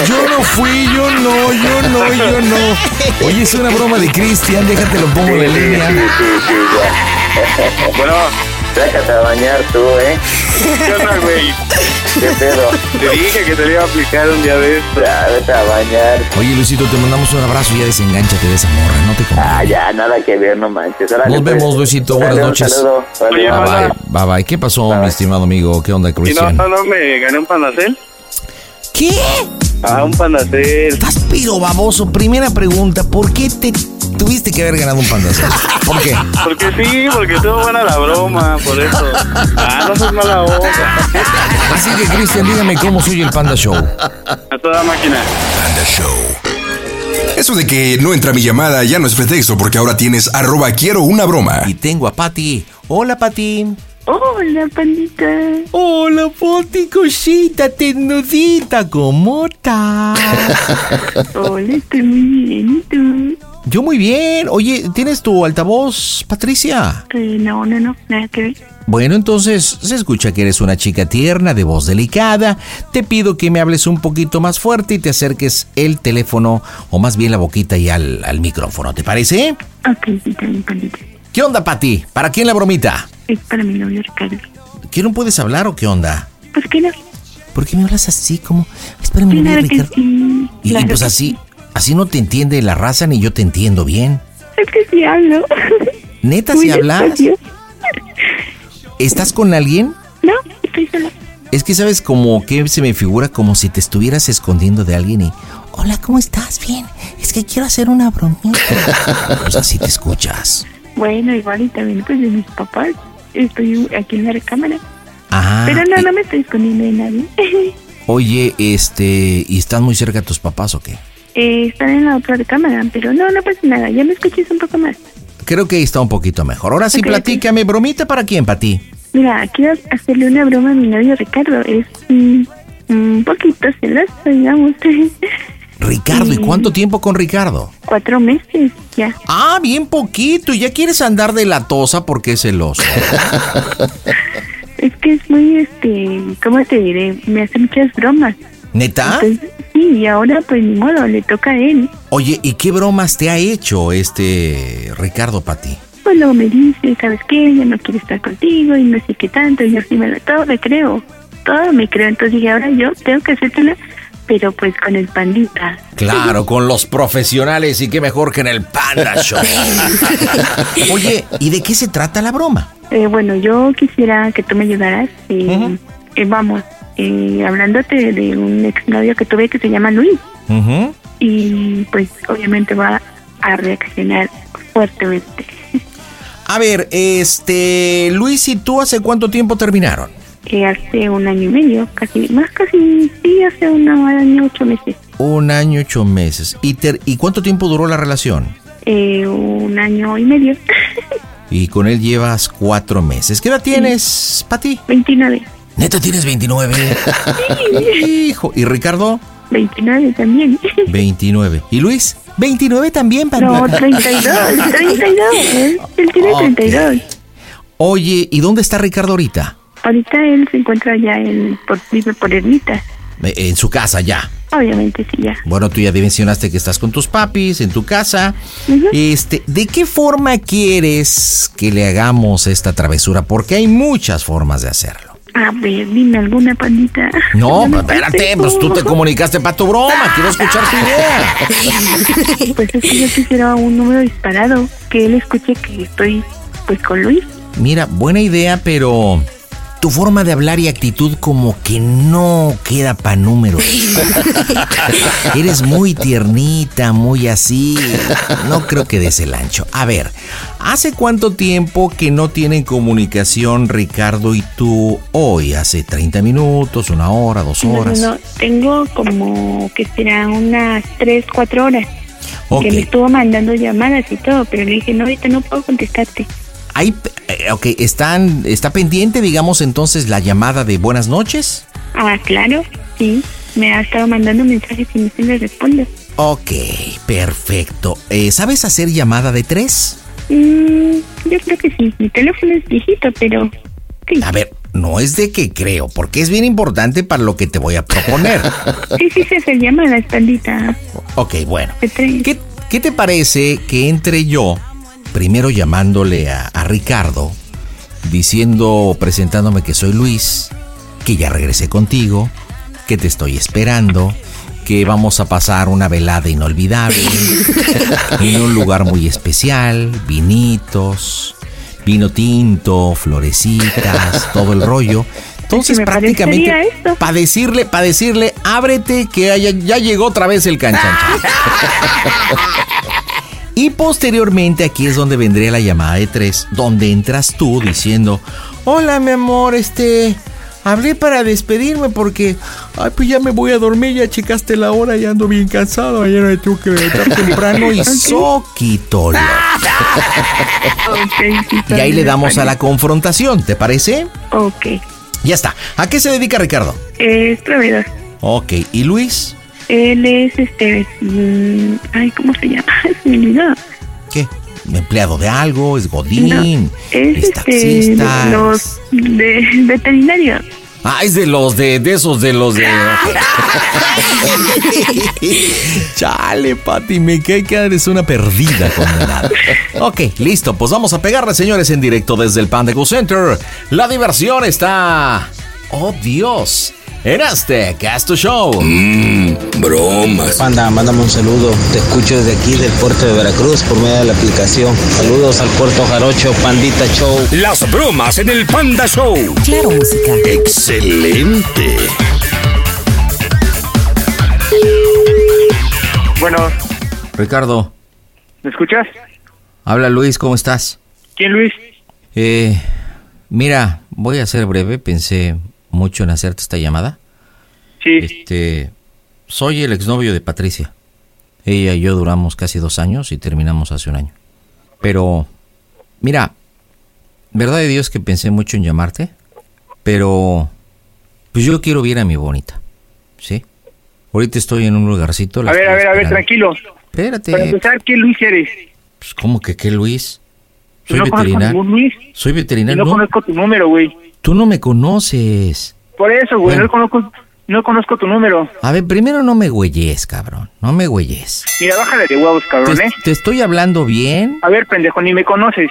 Yo no fui, yo no, yo no, yo no. Oye, es una broma de Cristian, déjate lo pongo en la línea. Sí, sí, ya. bueno, déjate a bañar tú, ¿eh? ¿Qué onda, güey? ¿Qué pedo? Te dije que te lo iba a aplicar un día de esto. Ya, vete a bañar. Oye, Luisito, te mandamos un abrazo y ya desenganchate de esa morra, no te conviene. Ah, ya, nada que ver, no manches. Nos pues. vemos, Luisito, buenas un noches. saludo. Órale, Oye, Bye bye, bye bye. ¿Qué pasó, mi estimado amigo? ¿Qué onda, ¿Y no, Cristian? no, no me gané un pandacel? ¿Qué? Ah, un pandacel. Estás piro baboso. Primera pregunta, ¿por qué te tuviste que haber ganado un pandacel? ¿Por qué? Porque sí, porque estuvo buena la broma, por eso. Ah, no sos mala onda. Así que, Cristian, dígame cómo soy el Panda Show. A toda máquina. Panda Show. Eso de que no entra mi llamada ya no es pretexto porque ahora tienes arroba quiero una broma. Y tengo a Pati. Hola, Pati. Hola, pandita. Hola, Pati, cosita, ternudita, ¿cómo estás? Hola, estoy muy bien. ¿Y tú? Yo muy bien. Oye, ¿tienes tu altavoz, Patricia? Eh, no, no, no, nada que ver. Bueno, entonces se escucha que eres una chica tierna, de voz delicada. Te pido que me hables un poquito más fuerte y te acerques el teléfono, o más bien la boquita y al, al micrófono, ¿te parece? Ok, sí, bien, pandita. ¿Qué onda, Pati? ¿Para quién la bromita? Es para mi novio Ricardo. ¿Qué no puedes hablar o qué onda? ¿Por qué no? ¿Por qué me hablas así como... Espérame, mi Claro que Ricardo. sí. Y, pues así, así no te entiende la raza ni yo te entiendo bien. Es que sí hablo. ¿Neta Muy si hablas? ¿Estás con alguien? No, estoy sola. Es que sabes como que se me figura como si te estuvieras escondiendo de alguien y... Hola, ¿cómo estás? Bien. Es que quiero hacer una bromita. pues así te escuchas. Bueno, igual y también pues de mis papás. Estoy aquí en la recámara. Ah, Pero no, no me estoy escondiendo de nadie. oye, este... ¿Y están muy cerca tus papás o qué? Eh, están en la otra recámara, pero no, no pasa nada. Ya me escuches un poco más. Creo que ahí está un poquito mejor. Ahora sí, platícame, bromita para quién, para ti. Mira, quiero hacerle una broma a mi novio Ricardo. Es mm, un poquito celoso, digamos. Ricardo, ¿y cuánto tiempo con Ricardo? Cuatro meses ya. Ah, bien poquito. ¿Ya quieres andar de la tosa porque es celoso? es que es muy, este, ¿cómo te diré? Me hace muchas bromas. ¿Neta? Entonces, sí, y ahora pues ni modo, le toca a él. Oye, ¿y qué bromas te ha hecho este Ricardo para ti? Pues luego me dice, ¿sabes qué? Ya no quiero estar contigo y no sé qué tanto. Y yo sí me lo, todo me creo, todo me creo. Entonces dije, ahora yo tengo que hacértela, pero pues con el pandita. Claro, con los profesionales y qué mejor que en el Panda Show. Oye, ¿y de qué se trata la broma? Eh, bueno, yo quisiera que tú me ayudaras. eh, eh, vamos, eh, hablándote de un exnovio que tuve que se llama Luis. Y pues obviamente va a reaccionar fuertemente. A ver, este, Luis y tú hace cuánto tiempo terminaron? Que hace un año y medio, casi, más casi, sí, hace un año, ocho meses. Un año, ocho meses. ¿Y, ter- ¿y cuánto tiempo duró la relación? Eh, un año y medio. Y con él llevas cuatro meses. ¿Qué edad tienes, Pati? 29. Neta, tienes 29. Hijo. ¿Y Ricardo? 29 también. 29. ¿Y Luis? 29 también, Pati. No, 32, 32. Él, él tiene Ok. 32. Oye, ¿y dónde está Ricardo ahorita? Ahorita él se encuentra ya en, por, vive por Ermita. En su casa ya. Obviamente sí, ya. Bueno, tú ya mencionaste que estás con tus papis en tu casa. Este, ¿de qué forma quieres que le hagamos esta travesura? Porque hay muchas formas de hacerlo. A ver, dime alguna pandita. No, me espérate, pues tú te comunicaste para tu broma, quiero escuchar tu idea. Pues es que yo quisiera un número disparado, que él escuche que estoy pues con Luis. Mira, buena idea, pero tu forma de hablar y actitud como que no queda para números. Eres muy tiernita, muy así. No creo que des el ancho. A ver, ¿hace cuánto tiempo que no tienen comunicación Ricardo y tú hoy? ¿Hace 30 minutos, una hora, dos No, horas? no, tengo como que será unas 3, 4 horas. Ok. Que me estuvo mandando llamadas y todo, pero le dije, no, ahorita no puedo contestarte. Hay, eh, ok, ¿están, ¿está pendiente, digamos, entonces la llamada de buenas noches? Ah, claro, sí. Me ha estado mandando mensajes y no se le respondo. Ok, perfecto. Eh, ¿Sabes hacer llamada de tres? Mm, yo creo que sí. Mi teléfono es viejito, pero A ver, no es de que creo, porque es bien importante para lo que te voy a proponer. sí, sí se hace llamadas, pandita. ok, bueno. ¿Qué, qué te parece que entre yo, primero llamándole a, a Ricardo, diciendo, presentándome que soy Luis, que ya regresé contigo, que te estoy esperando, que vamos a pasar una velada inolvidable en un lugar muy especial, vinitos, vino tinto, florecitas, todo el rollo. Entonces me prácticamente para decirle, para decirle, ábrete que ya, ya llegó otra vez el canchancha. Y posteriormente aquí es donde vendría la llamada de tres, donde entras tú diciendo, hola mi amor, este, hablé para despedirme porque, ay, pues ya me voy a dormir, ya checaste la hora, ya ando bien cansado, ayer me tengo que levantar temprano y soquitolo. Y ahí le damos a la confrontación, ¿te parece? Ok. Ya está. ¿A qué se dedica Ricardo? Es proveedor. Ok, ¿y Luis? Él es este. mm, ay, ¿cómo se llama? Se me olvidó. ¿Qué? ¿Empleado de algo? ¿Es Godín? Es ¿Es este. taxista? Los de veterinarios. Ah, es de los de, de esos de los de. Chale, Pati, me cae que eres una perdida condenada. Ok, listo, pues vamos a pegarle, señores, en directo desde el Panda Go Center. La diversión está. Oh, Dios. En este Casto Show. Mmm, bromas. Panda, mándame un saludo. Te escucho desde aquí del puerto de Veracruz por medio de la aplicación. Saludos al puerto Jarocho, Pandita Show. Las bromas en el Panda Show. Claro, música. Excelente. Bueno, Ricardo, ¿me escuchas? habla Luis, ¿cómo estás? ¿Quién, Luis? Eh, mira, voy a ser breve, pensé mucho en hacerte esta llamada. Sí. Este, soy el exnovio de Patricia. Ella y yo duramos casi dos años y terminamos hace un año. Pero, mira, verdad de Dios que pensé mucho en llamarte, pero, pues yo quiero ver a mi bonita, ¿sí? Ahorita estoy en un lugarcito. A ver, a ver, a ver, tranquilo. Espérate. Para empezar, ¿qué Luis eres? Pues, ¿Cómo que qué Luis? Soy no veterinario. Luis. Soy veterinario. no No, conozco tu número, güey. Tú no me conoces. Por eso, güey, Bueno. no conozco, no conozco tu número. A ver, primero no me güeyes, cabrón. No me güeyes. Mira, bájale de huevos, cabrón, Te, ¿eh? te estoy hablando bien. A ver, pendejo, ni me conoces.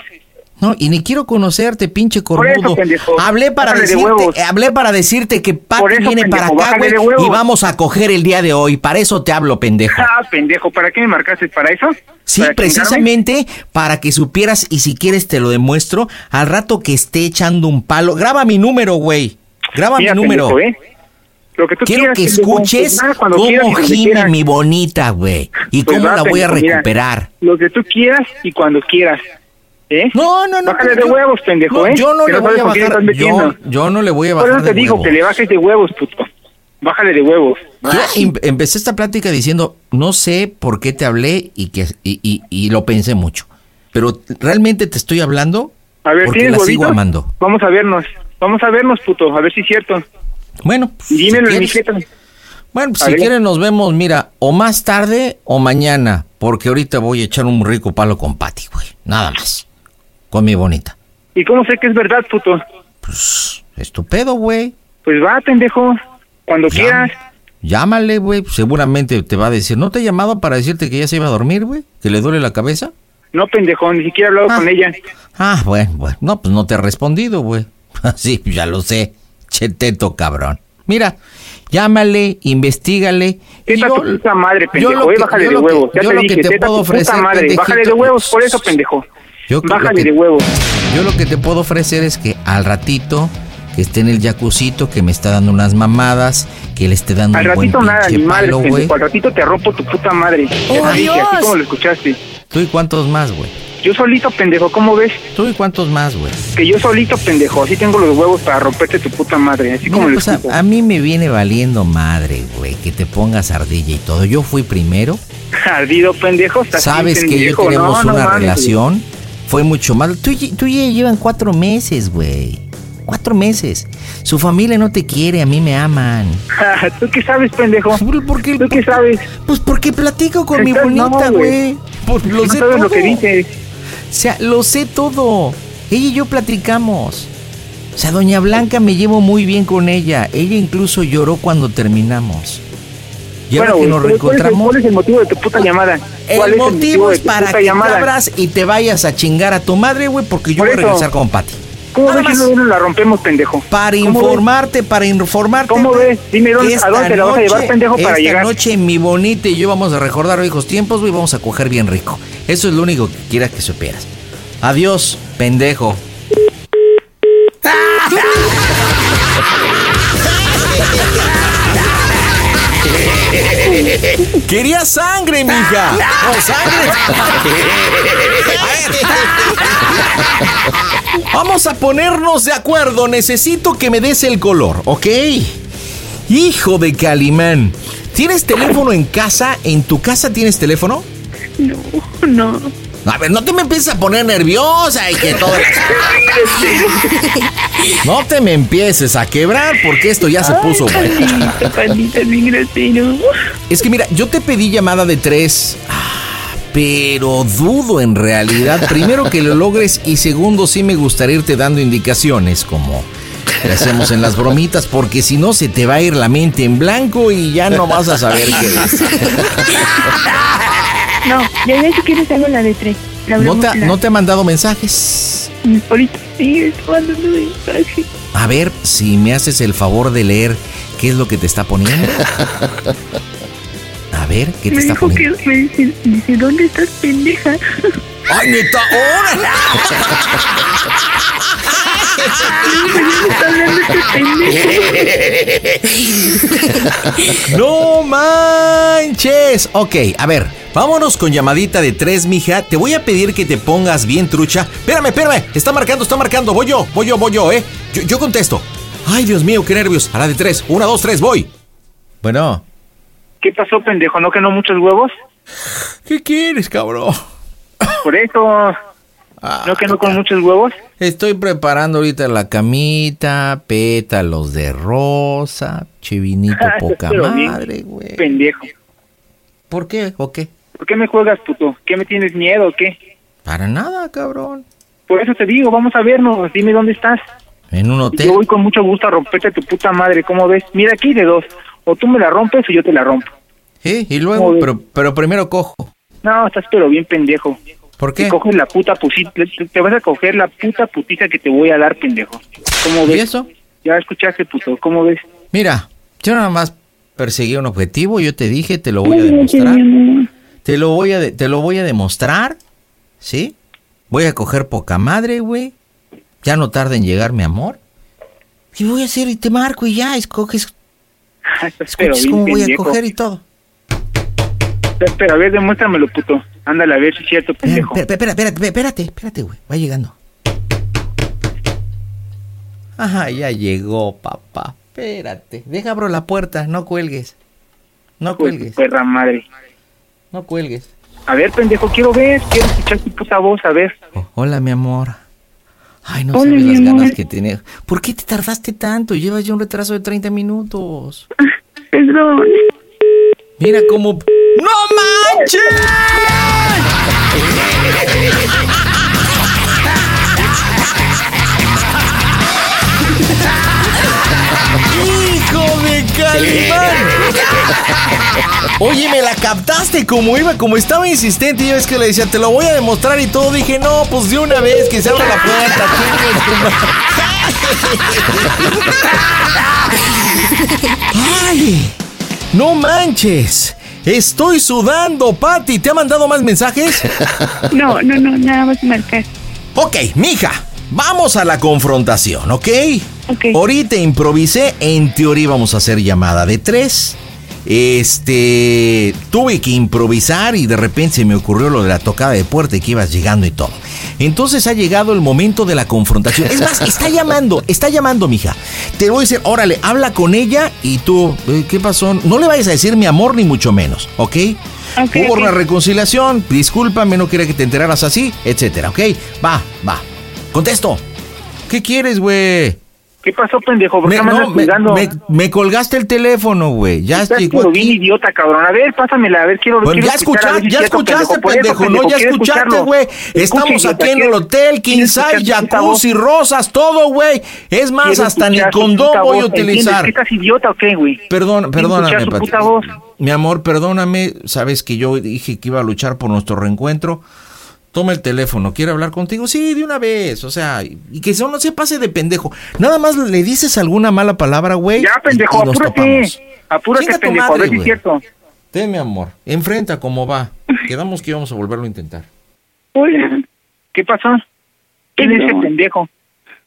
No, y ni quiero conocerte, pinche cornudo. Hablé para Bájale de decirte, eh, hablé para decirte que Pati eso, viene pendejo, para acá, güey, y vamos a coger el día de hoy. Para eso te hablo, pendejo. Ah, pendejo, ¿para qué me marcaste? ¿Para eso? Sí, ¿Para chingarme? precisamente para que supieras y si quieres te lo demuestro al rato que esté echando un palo. Graba mi número, güey. Graba Mira, mi número. pendejo, ¿eh? Lo que tú Quiero quieras, que escuches pues, nada, cuando quieras y cómo gime mi bonita, güey. Y Pues cómo va, la voy a mira, recuperar. Lo que tú quieras y cuando quieras. ¿Eh? No, no, no. Bájale de yo- huevos, pendejo, no, ¿eh? Yo no Que le voy sabes a bajar. Yo, no le voy a Por bajar eso te de digo huevos. que le bajes de huevos, puto. Bájale de huevos. Yo em- empecé esta plática diciendo, no sé por qué te hablé y que y, y- y lo pensé mucho. Pero realmente te estoy hablando A ver, porque ¿tienes la sigo huevitos? amando. Vamos a vernos. Vamos a vernos, puto. A ver si es cierto. Bueno, Y dímelo si en. Bueno, pues si ver. quieres nos vemos, mira, o más tarde o mañana, porque ahorita voy a echar un rico palo con Patty, güey. Nada más. Con mi bonita. ¿Y cómo sé que es verdad, puto? Estupendo, güey. Pues va, pendejo. Cuando Ya. quieras. Llámale, güey. Seguramente te va a decir, ¿no te he llamado para decirte que ya se iba a dormir, güey? ¿Que le duele la cabeza? No, pendejo. Ni siquiera he hablado con ella. Ah, bueno, bueno. No, pues no te he respondido, güey. Sí, ya lo sé. Cheteto, cabrón. Mira, llámale, investigale. Teta tu puta madre, yo pendejo. lo eh, que- bájale yo de que- huevos. Ya yo te lo que dije, te teta puedo puta ofrecer, madre. Bájale de huevos por eso, pendejo. Yo lo Bájale que- de huevos. Yo lo que te puedo ofrecer es que al ratito que esté en el jacuzito, que me está dando unas mamadas, que le esté dando Al un buen ratito nada, pinche ni madre, palo, güey. Al ratito te rompo tu puta madre. ¡Oh, así como lo escuchaste. ¿Tú y cuántos más, güey? Yo solito, pendejo, ¿cómo ves? ¿Tú y cuántos más, güey? Que yo solito, pendejo. Así tengo los huevos para romperte tu puta madre. Así como Mira, lo pues, a, a mí me viene valiendo madre, güey, que te pongas ardilla y todo. Yo fui primero. Ardido, pendejo. Sabes que yo tenemos No, no una mames, relación. Fue mucho más. Tú, y- tú y ella llevan cuatro meses, güey. Cuatro meses. Su familia no te quiere, a mí me aman. ¿Tú qué sabes, pendejo? ¿Por qué? ¿Tú qué sabes? Pues porque platico con mi Estás- bonita, güey. Pues lo No sé sabes todo. lo que dices. O sea, lo sé todo. Ella y yo platicamos. O sea, Doña Blanca me llevo muy bien con ella. Ella incluso lloró cuando terminamos. Y ahora Bueno, que nos güey, ¿cuál es el- reencontramos, ¿cuál es el motivo de tu puta llamada? ¿Cuál el es motivo es para que llamada? te abras y te vayas a chingar a tu madre, güey, porque yo Por voy a regresar con Patty. ¿Cómo ves más. no la rompemos, pendejo? Para ¿Cómo informarte, para informarte. ¿Cómo ves? Dime, ¿dónde- a Esta dónde la vas a llevar, pendejo, para esta llegar? noche mi bonita y yo vamos a recordar viejos tiempos, güey, vamos a coger bien rico. Eso es lo único que quiera que supieras. Adiós, pendejo. Quería sangre, mija. No, sangre. Vamos a ponernos de acuerdo. Necesito que me des el color, ¿ok? Hijo de Calimán. ¿Tienes teléfono en casa? ¿En tu casa tienes teléfono? No, no. A ver, no te me empieces a poner nerviosa y que todo. No te me empieces a quebrar porque esto ya se puso bien grosero. Es que mira, yo te pedí llamada de tres, pero dudo en realidad. Primero que lo logres y segundo sí me gustaría irte dando indicaciones como le hacemos en las bromitas porque si no se te va a ir la mente en blanco y ya no vas a saber qué es. No, ya ya si quieres hago la de tres. La ¿No te, la- ¿No te ha mandado mensajes? Ahorita sí, mandando mensaje. A ver si me haces el favor de leer qué es lo que te está poniendo. A ver, ¿qué te Me está dijo poniendo? que me dice, dice, ¿dónde estás, pendeja? ¡Ay, neta! ¡No manches! Ok, a ver, vámonos con llamadita de tres, mija. Te voy a pedir que te pongas bien trucha. Espérame, espérame. Está marcando, está marcando. Voy yo, voy yo, voy yo, ¿eh? Yo, yo contesto. Ay, Dios mío, qué nervios. A la de tres. Una, dos, tres, voy. Bueno. ¿Qué pasó, pendejo? ¿No que no muchos huevos? ¿Qué quieres, cabrón? Por eso... ¿No que no con muchos huevos? Estoy preparando ahorita la camita, pétalos de rosa, chivinito poca madre, güey. Pendejo. ¿Por qué? ¿O qué? ¿Por qué me juegas, puto? ¿Qué me tienes miedo o qué? Para nada, cabrón. Por eso te digo, vamos a vernos. Dime dónde estás. ¿En un hotel? Yo voy con mucho gusto a romperte tu puta madre, ¿cómo ves? Mira, aquí de dos. O tú me la rompes o yo te la rompo. Sí, y luego, pero, pero primero cojo. No, estás pero bien pendejo. ¿Por qué? Te coges la puta te, vas a coger la puta putiza que te voy a dar, pendejo. ¿Cómo ves? ¿Y eso? Ya escuchaste, puto, ¿cómo ves? Mira, yo nada más perseguí un objetivo, yo te dije, te lo voy a demostrar. Te lo voy a, de- te lo voy a demostrar, ¿sí? Voy a coger poca madre, güey. Ya no tarda en llegar mi amor. Y voy a hacer y te marco y ya, escoges, bien cómo voy a coger y todo. Estás, pero a ver, demuéstramelo, puto. Ándale, a ver si es cierto, pendejo. Espera, espera, espérate, espérate, espérate, güey. Va llegando. Ajá, ya llegó, papá. Espérate. Deja abro la puerta, no cuelgues. No cuelgues. perra madre. No cuelgues. A ver, pendejo, quiero ver, quiero escuchar tu puta voz, a ver. Hola, mi amor. Ay, no Hola, sabes las amor. ganas que tenía. ¿Por qué te tardaste tanto? Llevas ya un retraso de 30 minutos. Perdón. Mira cómo... ¡No manches! ¡Hijo de Calimán! Oye, me la captaste como iba, como estaba insistente. Yo es que le decía, te lo voy a demostrar y todo. Dije, no, pues de una vez que se abra la puerta. ¡Ay! ¡No manches! Estoy sudando, Patty. ¿Te ha mandado más mensajes? No, no, no, nada más marcar. Ok, mija, vamos a la confrontación, ¿ok? Ahorita improvisé, en teoría vamos a hacer llamada de tres. Este, tuve que improvisar y de repente se me ocurrió lo de la tocada de puerta y que ibas llegando y todo. Entonces ha llegado el momento de la confrontación. Es más, está llamando, está llamando, mija. Te voy a decir, órale, habla con ella y tú, eh, ¿qué pasó? No le vayas a decir mi amor ni mucho menos, ¿ok? Hubo una reconciliación, discúlpame, no quería que te enteraras así, etcétera, ¿ok? Va, va. Contesto. ¿Qué quieres, güey? ¿Qué pasó, pendejo? ¿Por Me, qué me no, me, me- me colgaste el teléfono, güey. Ya Estás llegó aquí. bien idiota, cabrón. A ver, pásamela, a ver, quiero, Bueno, quiero ya escuchar, si ya escuchaste, Por eso, pendejo, no, ya escuchaste, güey. Estamos aquí en el hotel, voz. jacuzzi, rosas, todo, güey. Es más, Quiero hasta ni condón voy a utilizar. ¿Qué estás idiota o qué, güey? Perdón, perdóname, Pati. Mi amor, perdóname. Sabes que yo dije que iba a luchar por nuestro reencuentro. Toma el teléfono, ¿quiere hablar contigo? Sí, de una vez, o sea, y que eso no se pase de pendejo. Nada más le dices alguna mala palabra, güey. Ya, pendejo, y nos apúrate. topamos. Apúrate, pendejo, a madre, ver si es cierto. Ten, mi amor, enfrenta cómo va. Quedamos que íbamos a volverlo a intentar. Hola. ¿Qué pasó? ¿Quién es ese pendejo?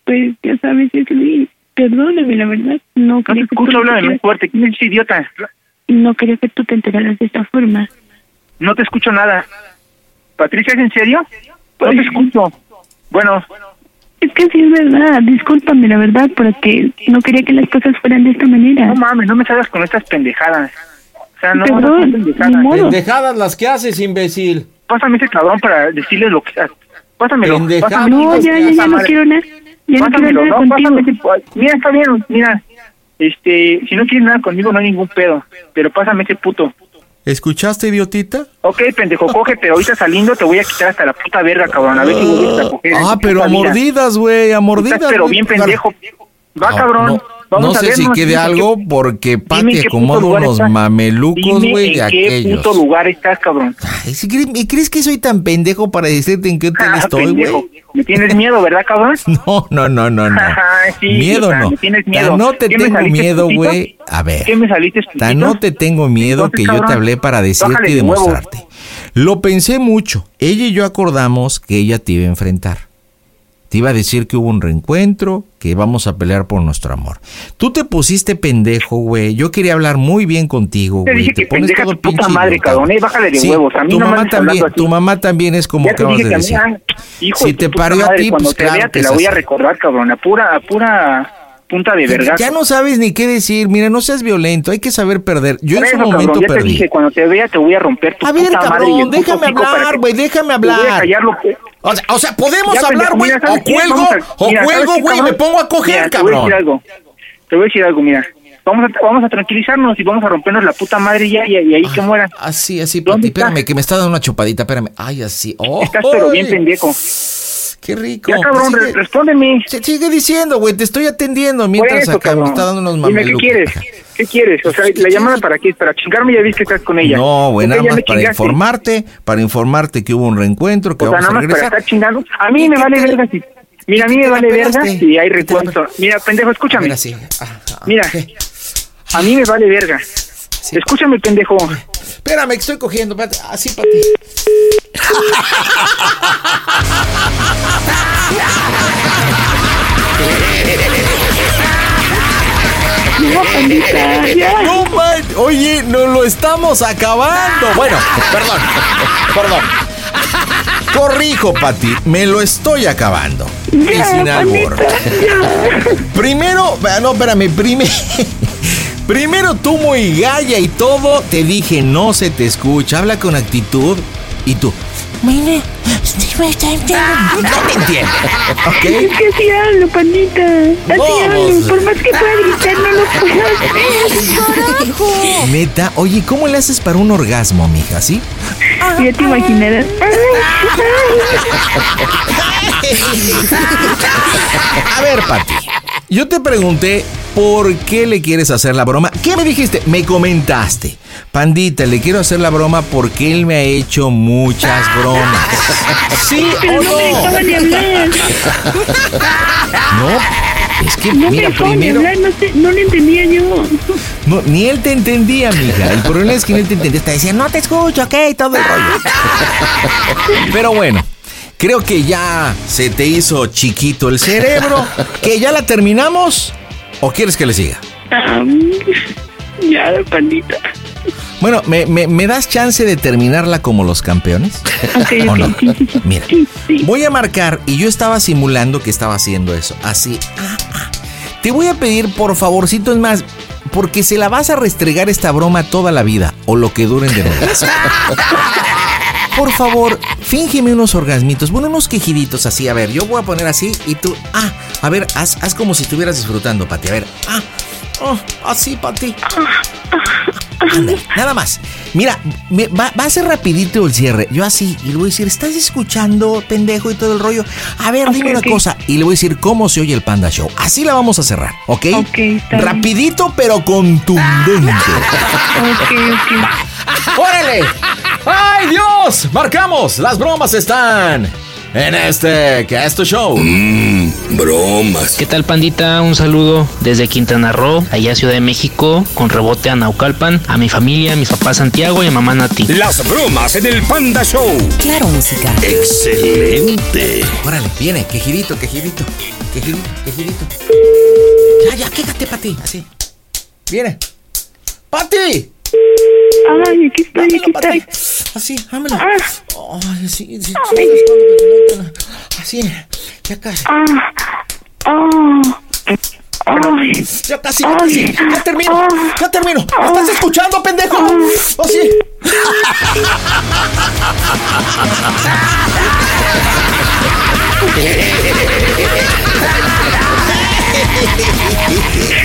Pues ya sabes, es Luis. Perdóname, la verdad. No No te quería que tú escucho, te háblame más fuerte. ¿Quién es ese idiota? No quería que tú te enteraras de esta forma. No te escucho nada. ¿Patricia, es en serio? No te escucho. Bueno, Es que sí es verdad. Discúlpame, la verdad, porque no quería que las cosas fueran de esta manera. no mames, no me salgas con estas pendejadas. O sea, no, no Perdón, son pendejadas. ni modo. Pendejadas las que haces, imbécil. Pásame ese cabrón para decirle lo que... Pásamelo. Pendejada. pásamelo. No, ya, ya, ya no quiero nada. Ya no quiero nada no, contigo. pásame. Mira, está bien, mira. Este, si no quieres nada conmigo, no hay ningún pedo. Pero pásame ese puto. ¿Escuchaste, idiotita? Ok, pendejo, coge, pero ahorita saliendo te voy a quitar hasta la puta verga, cabrón. A ver si vuelves a coger. Ah, en tu pero a mordidas, güey, a mordidas. Estás pero bien pendejo. Va, No, cabrón. No, Vamos no sé si quede algo qué- porque Pati acomoda unos estás. mamelucos, güey, de en qué aquellos. puto lugar estás, cabrón. Ay, ¿sí crees- ¿Y crees que soy tan pendejo para decirte en qué hotel Ah, estoy, güey? Me tienes miedo, ¿verdad, cabrón? No, no, no, no, no. Sí, miedo idiota, no. me tienes Tan no te ¿Qué me tengo miedo, güey. A ver. ¿Qué me saliste, Tan no te tengo miedo Entonces, que yo te hablé para decirte y de demostrarte. Lo pensé mucho. Ella y yo acordamos que ella te iba a enfrentar. Te iba a decir que hubo un reencuentro, que vamos a pelear por nuestro amor. Tú te pusiste pendejo, güey. Yo quería hablar muy bien contigo, Te güey. dije Te que pones todo tu puta pinche madre, idiota, cabrón, güey. eh, bájale de Sí, huevos. A mí tu no me mamá también, así. tu mamá también es como te acabas de que mí, decir. ah, hijo Si de te puta parió a madre, ti, cuando pues te claro vea que te la voy a recordar, cabrón. A pura, a pura punta de verga. Ya no sabes ni qué decir. Mira, no seas violento. Hay que saber perder. Yo Por en su eso, momento cabrón, ya te perdí. dije, cuando te vea te voy a romper tu A ver, puta madre y cabrón, déjame hablar, que- güey, déjame Te voy a hablar. O sea, o sea, podemos Ya, hablar, güey. mira, ¿sabes O cuelgo, a- o mira, ¿sabes cuelgo, güey, cabrón? me pongo a coger, Mira, Te voy a cabrón. decir algo. Te voy a decir algo, mira. Vamos a, vamos a tranquilizarnos y vamos a rompernos la puta madre ya y, y ahí que muera. Así, así, Pati, espérame, que me está dando una chupadita, espérame. Ay, así. Oh, Estás pero bien pendejo. Qué rico. Ya, cabrón, Sigue- re- respóndeme. Sigue diciendo, güey, te estoy atendiendo mientras eso, acá me está dando unos Dime, ¿qué mamelucos. quieres? ¿Qué quieres? O sea, la llamada para qué? Para chingarme, ya viste que estás con ella. No, güey, nada más para chingaste. informarte, para informarte que hubo un reencuentro, que O sea, vamos nada a más para estar chingando. A mí me vale verga si... Mira, a mí me vale verga si hay recuento. Mira, pendejo, escúchame. Mira, a mí me vale verga. Escúchame, pendejo. Espérame, que estoy cogiendo, así para ti. No man, oye, no lo estamos acabando. Bueno, perdón, perdón. Corrijo, Pati, me lo estoy acabando. Y sin albur. Primero, ah, no, espérame, primero. Primero tú muy galla y todo, te dije no se te escucha, habla con actitud y tú. Mire, sí me está entendiendo. No te entiendo, ¿ok? Es que así hablo, pandita. Así Vamos. hablo. Por más que pueda gritar, no lo puedo hacer. Neta, oye, ¿cómo le haces para un orgasmo, mija? ¿Sí? Ya te imaginarás. A ver, Pati. Yo te pregunté por qué le quieres hacer la broma. ¿Qué me dijiste? Me comentaste. Pandita, le quiero hacer la broma porque él me ha hecho muchas bromas. ¿Sí Pero o no me no? hablar. No, es que No me mira, de primero. hablar, no, no le entendía yo. No, ni él te entendía, mija. El problema es que él te entendía. Te decía, no te escucho, ok, todo el rollo. Pero bueno, creo que ya se te hizo chiquito el cerebro. ¿Que ya la terminamos? ¿O quieres que le siga? Ah, ya, pandita. Bueno, ¿me, me, me das chance de terminarla como los campeones? Ok, ¿O no? Mira, voy a marcar y yo estaba simulando que estaba haciendo eso. Así. ah, ah. Te voy a pedir, por favorcito, es más, porque se la vas a restregar esta broma toda la vida o lo que duren de verdad. Por favor, fíngeme unos orgasmitos, bueno, unos quejiditos así. A ver, yo voy a poner así y tú, ah, a ver, haz, haz como si estuvieras disfrutando, Pati. A ver, ah, oh, así, Pati. Ándale, nada más. Mira, me- va, va a ser rapidito el cierre. Yo así, y le voy a decir, ¿estás escuchando, pendejo, y todo el rollo? A ver, dime una cosa. Y le voy a decir cómo se oye el Panda Show. Así la vamos a cerrar, ¿ok? Ok, está bien. Rapidito, pero contundente. Ok, ok. ¡Órale! ¡Ay, Dios! ¡Marcamos! Las bromas están en este Casto Show. bromas. ¿Qué tal, pandita? Un saludo desde Quintana Roo, allá Ciudad de México, con rebote a Naucalpan, a mi familia, a mi papá Santiago y a mamá Nati. Las bromas en el Panda Show. Claro, música. Excelente. Órale, viene, quejidito, quejidito. Quejidito, quejidito. Ya, ya, quéjate, Pati. Así. Viene. ¡Pati! Ay, aquí estoy, aquí. Así, dámelo. Ah, Ay, así, así, Ay. así. Ya casi. ah. Ay, Ya casi, ya casi. Ya termino, ya termino. ¿Me estás escuchando, pendejo? Así.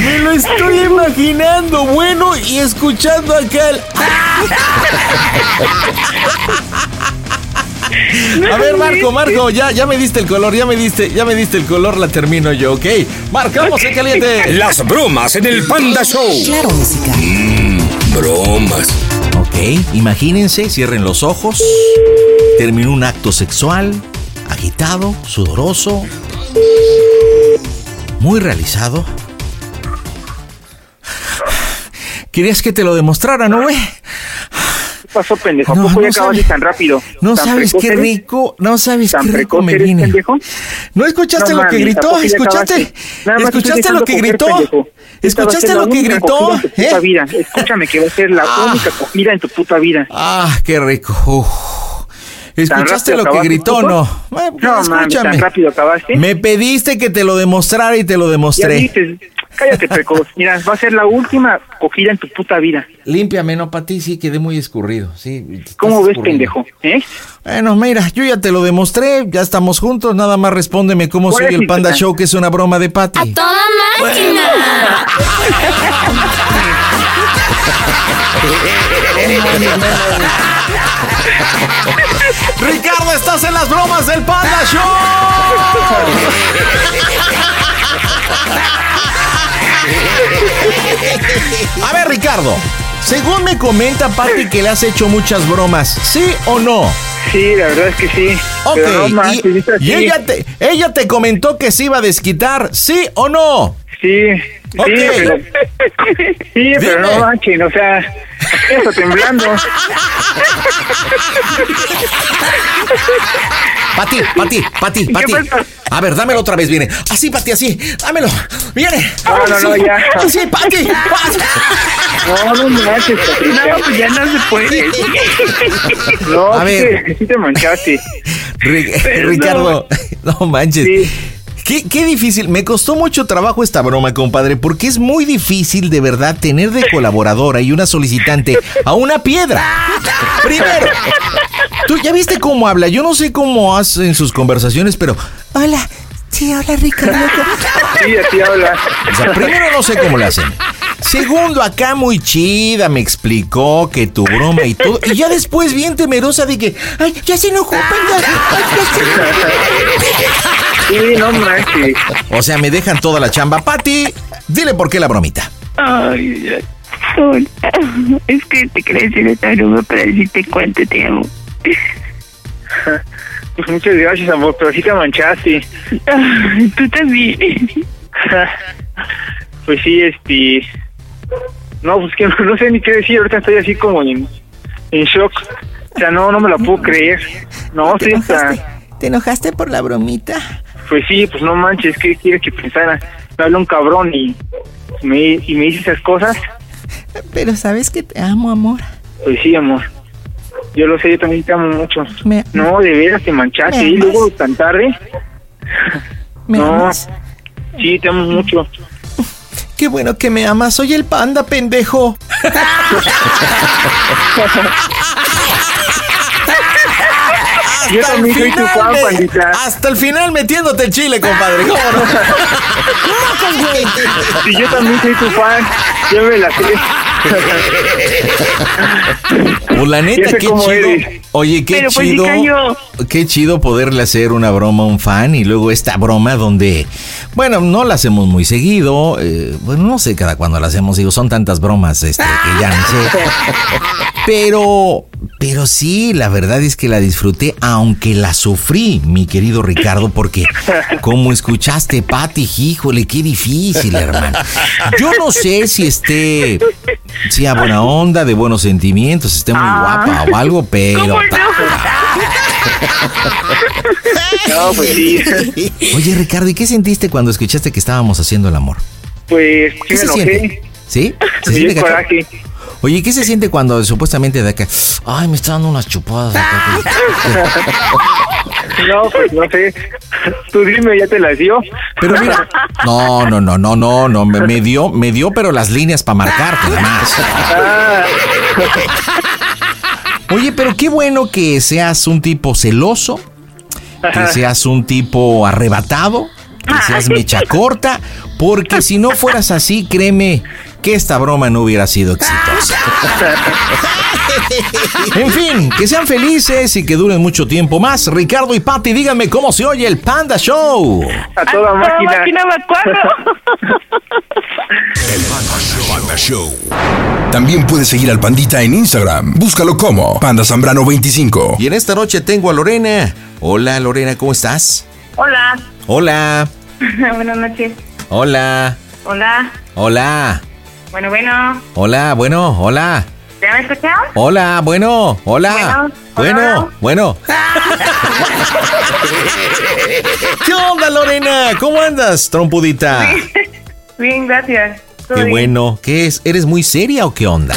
Me lo estoy imaginando, bueno, y escuchando aquel. A ver, Marco, Marco, ya, ya me diste el color, ya me diste, ya me diste el color, la termino yo, ¿ok? Marcamos el caliente. Las bromas en el Panda Show. Claro, música. Bromas. Ok, imagínense, cierren los ojos. Terminó un acto sexual, agitado, sudoroso, muy realizado. Querías que te lo demostrara, ¿no, güey? ¿Qué pasó, pendejo? ¿A No, poco no sabes- tan rápido? No ¿Tan sabes qué rico, no sabes ¿Tan qué rico me vine. pendejo? ¿No escuchaste No lo que mames, ¿a gritó? ¿Escuchaste? ¿Escuchaste lo que gritó? pendejo. ¿Escuchaste lo que gritó? ¿Eh? vida. Escúchame, que va a ser la Ah. única cogida en tu puta vida. Ah, qué rico. Uf. ¿Escuchaste lo que gritó no? Eh, No mames, escúchame. tan rápido acabaste. Me pediste que te lo demostrara y te lo Ya demostré. dices, cállate, precoz. Mira, va a ser la última cogida en tu puta vida. Límpiame, no, para ti sí quedé muy escurrido. Sí, ¿Cómo ves, escurrido. pendejo? ¿Eh? Bueno, mira, yo ya te lo demostré, ya estamos juntos, nada más respóndeme cómo ¿Cuál soy el Panda? Show, que es una broma de Patty. ¡Toda máquina! Ricardo Ricardo, estás en las bromas del Panda Show. A ver, Ricardo, según me comenta Patti que le has hecho muchas bromas, ¿sí o no? Sí, la verdad es que sí. Ok, no y, ella, te, ella te comentó que se iba a desquitar, ¿sí o no? Sí, sí, pero, sí, pero no manchen, o sea, hasta temblando. Pati, Pati, Pati, Pati. A ver, dámelo otra vez, viene. Así, Pati, así. Dámelo. Viene. No, no, no, ya. Así, Pati. Pati. No, no manches. No, pues ya no se puede. No, A ver. te- sí te manchaste. Ricardo, no manches. Qué, qué difícil. Me costó mucho trabajo esta broma, compadre, porque es muy difícil de verdad tener de colaboradora y una solicitante a una piedra. Primero, tú ya viste cómo habla. Yo no sé cómo hace en sus conversaciones, pero. Hola. Sí, hola, Ricardo. Sí, así habla. O sea, primero no sé cómo le hacen. Segundo, acá muy chida, me explicó que tu broma y todo. Y ya después bien temerosa de que, ay, ya se enojó, panda. Ay, ya se Sí, no manches. O sea, me dejan toda la chamba. Pati, dile por qué la bromita. Ay. Es que te quería decir esta broma para decirte cuánto te amo. Pues muchas gracias, amor, pero sí te manchaste. Tú también. Pues sí, este... No, pues que no, no sé ni qué decir, ahorita estoy así como en, en shock. O sea, no, no me la puedo creer. No, sí, o sea, ¿Te enojaste por la bromita? pues sí, pues no manches, ¿qué quieres que pensara? Me habla un cabrón y me, y me dice esas cosas. Pero sabes que te amo, amor. Pues sí, amor. Yo lo sé, yo también te amo mucho. Me- No, de veras te manchaste. ¿Me Y amas? luego tan tarde. ¿Me no. amas? Sí, te amo mucho. Qué bueno que me amas. Soy el panda, pendejo. Yo también soy tu fan, me- pandita. hasta el final metiéndote el chile, compadre. ¿Cómo no? Sí, yo también soy tu fan. Yo me la sé. Pues la neta, qué chido. eres. Oye, qué Pero pues chido. Qué chido poderle hacer una broma a un fan y luego esta broma donde, bueno, no la hacemos muy seguido. eh, bueno, no sé cada cuándo la hacemos. Digo, son tantas bromas este, que ya no sé. Pero, pero sí, la verdad es que la disfruté, aunque la sufrí, mi querido Ricardo, porque como escuchaste, Pati, híjole, qué difícil, hermano. Yo no sé si esté, si a buena onda, de buenos sentimientos, esté muy guapa o algo, pero... ¿Cómo no? Pues sí. Oye, Ricardo, ¿y qué sentiste cuando escuchaste que estábamos haciendo el amor? Pues sí ¿Qué me se enojé. siente? ¿Sí? ¿Se siente coraje. Oye, ¿qué se siente cuando supuestamente de acá? Ay, me está dando unas chupadas. acá". No, pues no sé. Tú dime, ya te las dio. Pero mira, no, no, no, no, no, no, me, me dio, me dio, pero las líneas para marcarte, además. Ah, Oye, pero qué bueno que seas un tipo celoso, que seas un tipo arrebatado, que seas mecha corta, porque si no fueras así, créeme que esta broma no hubiera sido exitosa. En fin, que sean felices y que duren mucho tiempo más. Ricardo y Patti, díganme cómo se oye el Panda Show. a toda máquina. máquina me acuerdo. Panda Show. También puedes seguir al Pandita en Instagram. Búscalo como Panda Zambrano 25. Y en esta noche tengo a Lorena. Hola Lorena, ¿cómo estás? Hola. Hola, Buenas noches. hola, Hola. hola, Bueno, bueno. hola, bueno, hola. ¿Ya me escuchan? Hola, bueno, hola. Bueno, Bueno, hola. bueno. ¿Qué onda, Lorena? ¿Cómo andas, trompudita? Bien, gracias. ¿Todo Qué bien? bueno. ¿Qué es? ¿Eres muy seria o qué onda?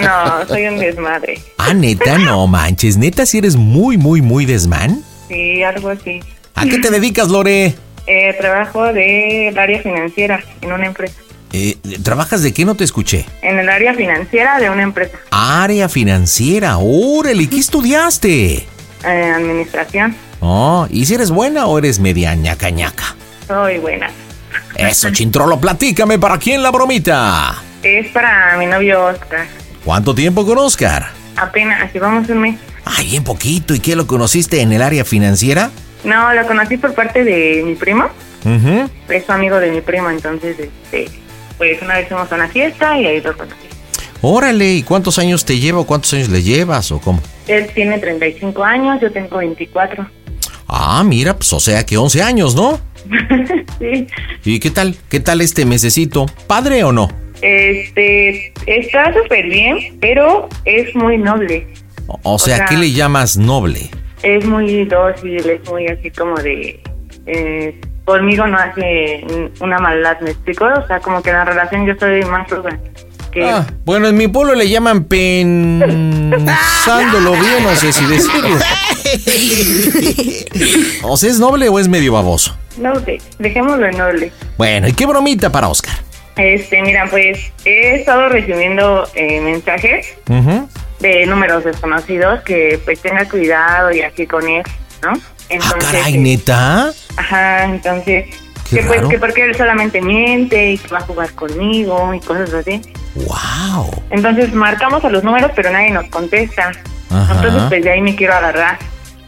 No, soy un desmadre. Ah, neta, no manches. Neta, si eres muy, muy, muy desmán. Sí, algo así. ¿A qué te dedicas, Lore? Eh, trabajo del área financiera en una empresa. Eh, ¿Trabajas de qué? No te escuché. En el área financiera de una empresa. Área financiera. Órale, ¿qué estudiaste? Eh, administración. Oh, ¿y si eres buena o eres media ñaca ñaca? Soy buena. Eso, chintrolo, platícame para quién la bromita. Es para mi novio Oscar. ¿Cuánto tiempo con Oscar? Apenas, llevamos un mes. Ay, bien poquito. ¿Y qué lo conociste en el área financiera? No, lo conocí por parte de mi primo. Ujú. Es amigo de mi primo, entonces, este, pues una vez fuimos a una fiesta y ahí lo conocí. Órale, ¿y cuántos años te lleva o cuántos años le llevas o cómo? Él tiene 35 años, yo tengo 24. Ah, mira, pues o sea que 11 años, ¿no? sí. ¿Y qué tal? ¿Qué tal este mesecito? ¿Padre o no? Este, está súper bien, pero es muy noble. O, o sea, sea- ¿qué le llamas noble? Es muy dócil, es muy así como de... Eh, conmigo no hace una maldad, ¿me explico? O sea, como que en la relación yo soy más ruda. Que, Ah, bueno, en mi pueblo le llaman pensándolo bien, no sé si decirlo. O sea, ¿es noble o es medio baboso? Noble, dejémoslo en noble. Bueno, ¿y qué bromita para Oscar? Este, mira, pues he estado recibiendo eh, mensajes de números desconocidos que pues tenga cuidado y así con él, ¿no? Entonces, Caray, eh, neta. Ajá, entonces, Qué que pues raro. que porque él solamente miente y que va a jugar conmigo y cosas así. Wow. Entonces marcamos a los números pero nadie nos contesta. Ajá. Entonces pues de ahí me quiero agarrar.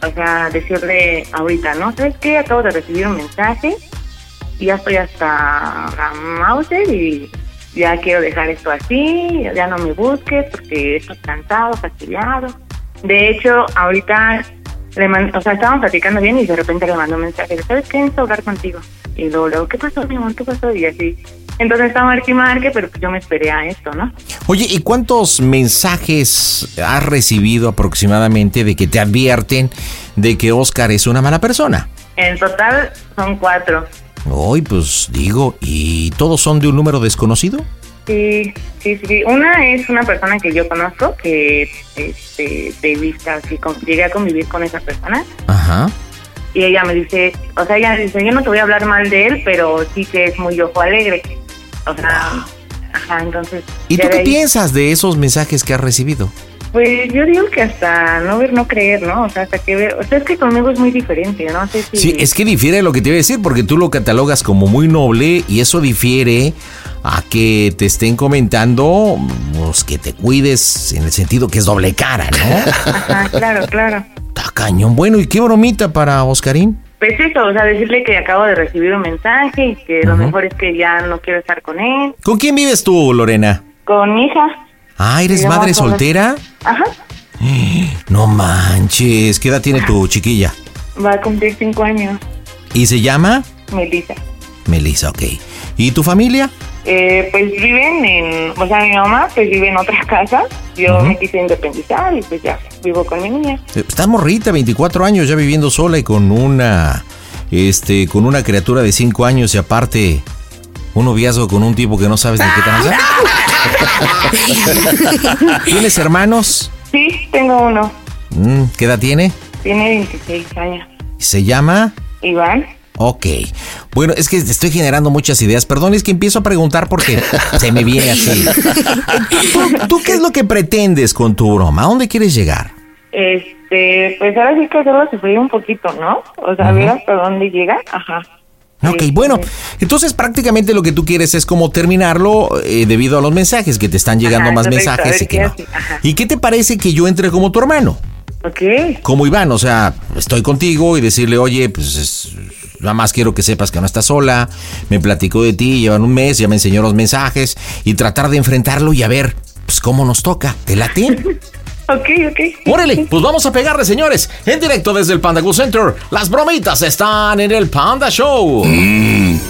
O sea, decirle ahorita, ¿no? ¿Sabes qué? Acabo de recibir un mensaje y ya estoy hasta la Mauser y ya quiero dejar esto así, ya no me busques porque estoy cansado, fastidiado. De hecho, ahorita, le man- o sea, estábamos platicando bien y de repente le mandó un mensaje, ¿sabes qué? Necesito hablar contigo. Y luego, luego, ¿qué pasó, mi amor? ¿Qué pasó? Y así. Entonces estaba marque y marque, pero pues yo me esperé a esto, ¿no? Oye, ¿y cuántos mensajes has recibido aproximadamente de que te advierten de que Oscar es una mala persona? En total son cuatro. Hoy, pues digo, ¿y todos son de un número desconocido? Sí, sí, sí. Una es una persona que yo conozco, que este, de vista, así, con- llegué a convivir con esa persona. Ajá. Y ella me dice, o sea, ella dice, yo no te voy a hablar mal de él, pero sí que es muy ojo alegre. O sea, ajá, entonces... ¿Y tú qué ahí- piensas de esos mensajes que has recibido? Pues yo digo que hasta no ver, no creer, ¿no? O sea, hasta que ver... O sea, es que conmigo es muy diferente, no sé si... Sí, es que difiere lo que te iba a decir, porque tú lo catalogas como muy noble y eso difiere a que te estén comentando pues, que te cuides en el sentido que es doble cara, ¿no? Ajá, claro, claro. Está cañón. Bueno, ¿y qué bromita para Oscarín? Pues eso, o sea, decirle que acabo de recibir un mensaje y que lo mejor es que ya no quiero estar con él. ¿Con quién vives tú, Lorena? Con mi hija. Ah, ¿eres madre soltera? Ajá. No manches, ¿qué edad tiene tu chiquilla? Va a cumplir cinco años, ¿Y se llama? Melissa. Melissa, ok. ¿Y tu familia? Eh, pues viven en, o sea, mi mamá pues vive en otra casa. Yo me quise independizar y pues ya vivo con mi niña. Eh, Estás morrita, 24 años ya viviendo sola y con una este con una criatura de 5 años y aparte un noviazgo con un tipo que no sabes ni qué tal. ¿Tienes hermanos? Sí, tengo uno. Mm, ¿Qué edad tiene? Tiene 26 años. ¿Se llama? Iván. Ok. Bueno, es que estoy generando muchas ideas. Perdón, es que empiezo a preguntar porque se me viene así. ¿Tú, tú qué es lo que pretendes con tu broma? ¿A dónde quieres llegar? Este, pues ahora sí que hacerlo sufrir un poquito, ¿no? O sea, ver hasta dónde llega. Ajá. Ok, bueno, entonces prácticamente lo que tú quieres es como terminarlo eh, debido a los mensajes, que te están llegando Ajá, más correcto, mensajes y que no. ¿Y qué te parece que yo entre como tu hermano? Ok. Como Iván, o sea, estoy contigo y decirle, oye, pues es- nada más quiero que sepas que no estás sola, me platicó de ti, llevan un mes, ya me enseñó los mensajes y tratar de enfrentarlo y a ver, pues cómo nos toca, ¿te late? Ok, ok. Órale, pues vamos a pegarle, señores, en directo desde el Panda Cool Center. Las bromitas están en el Panda Show.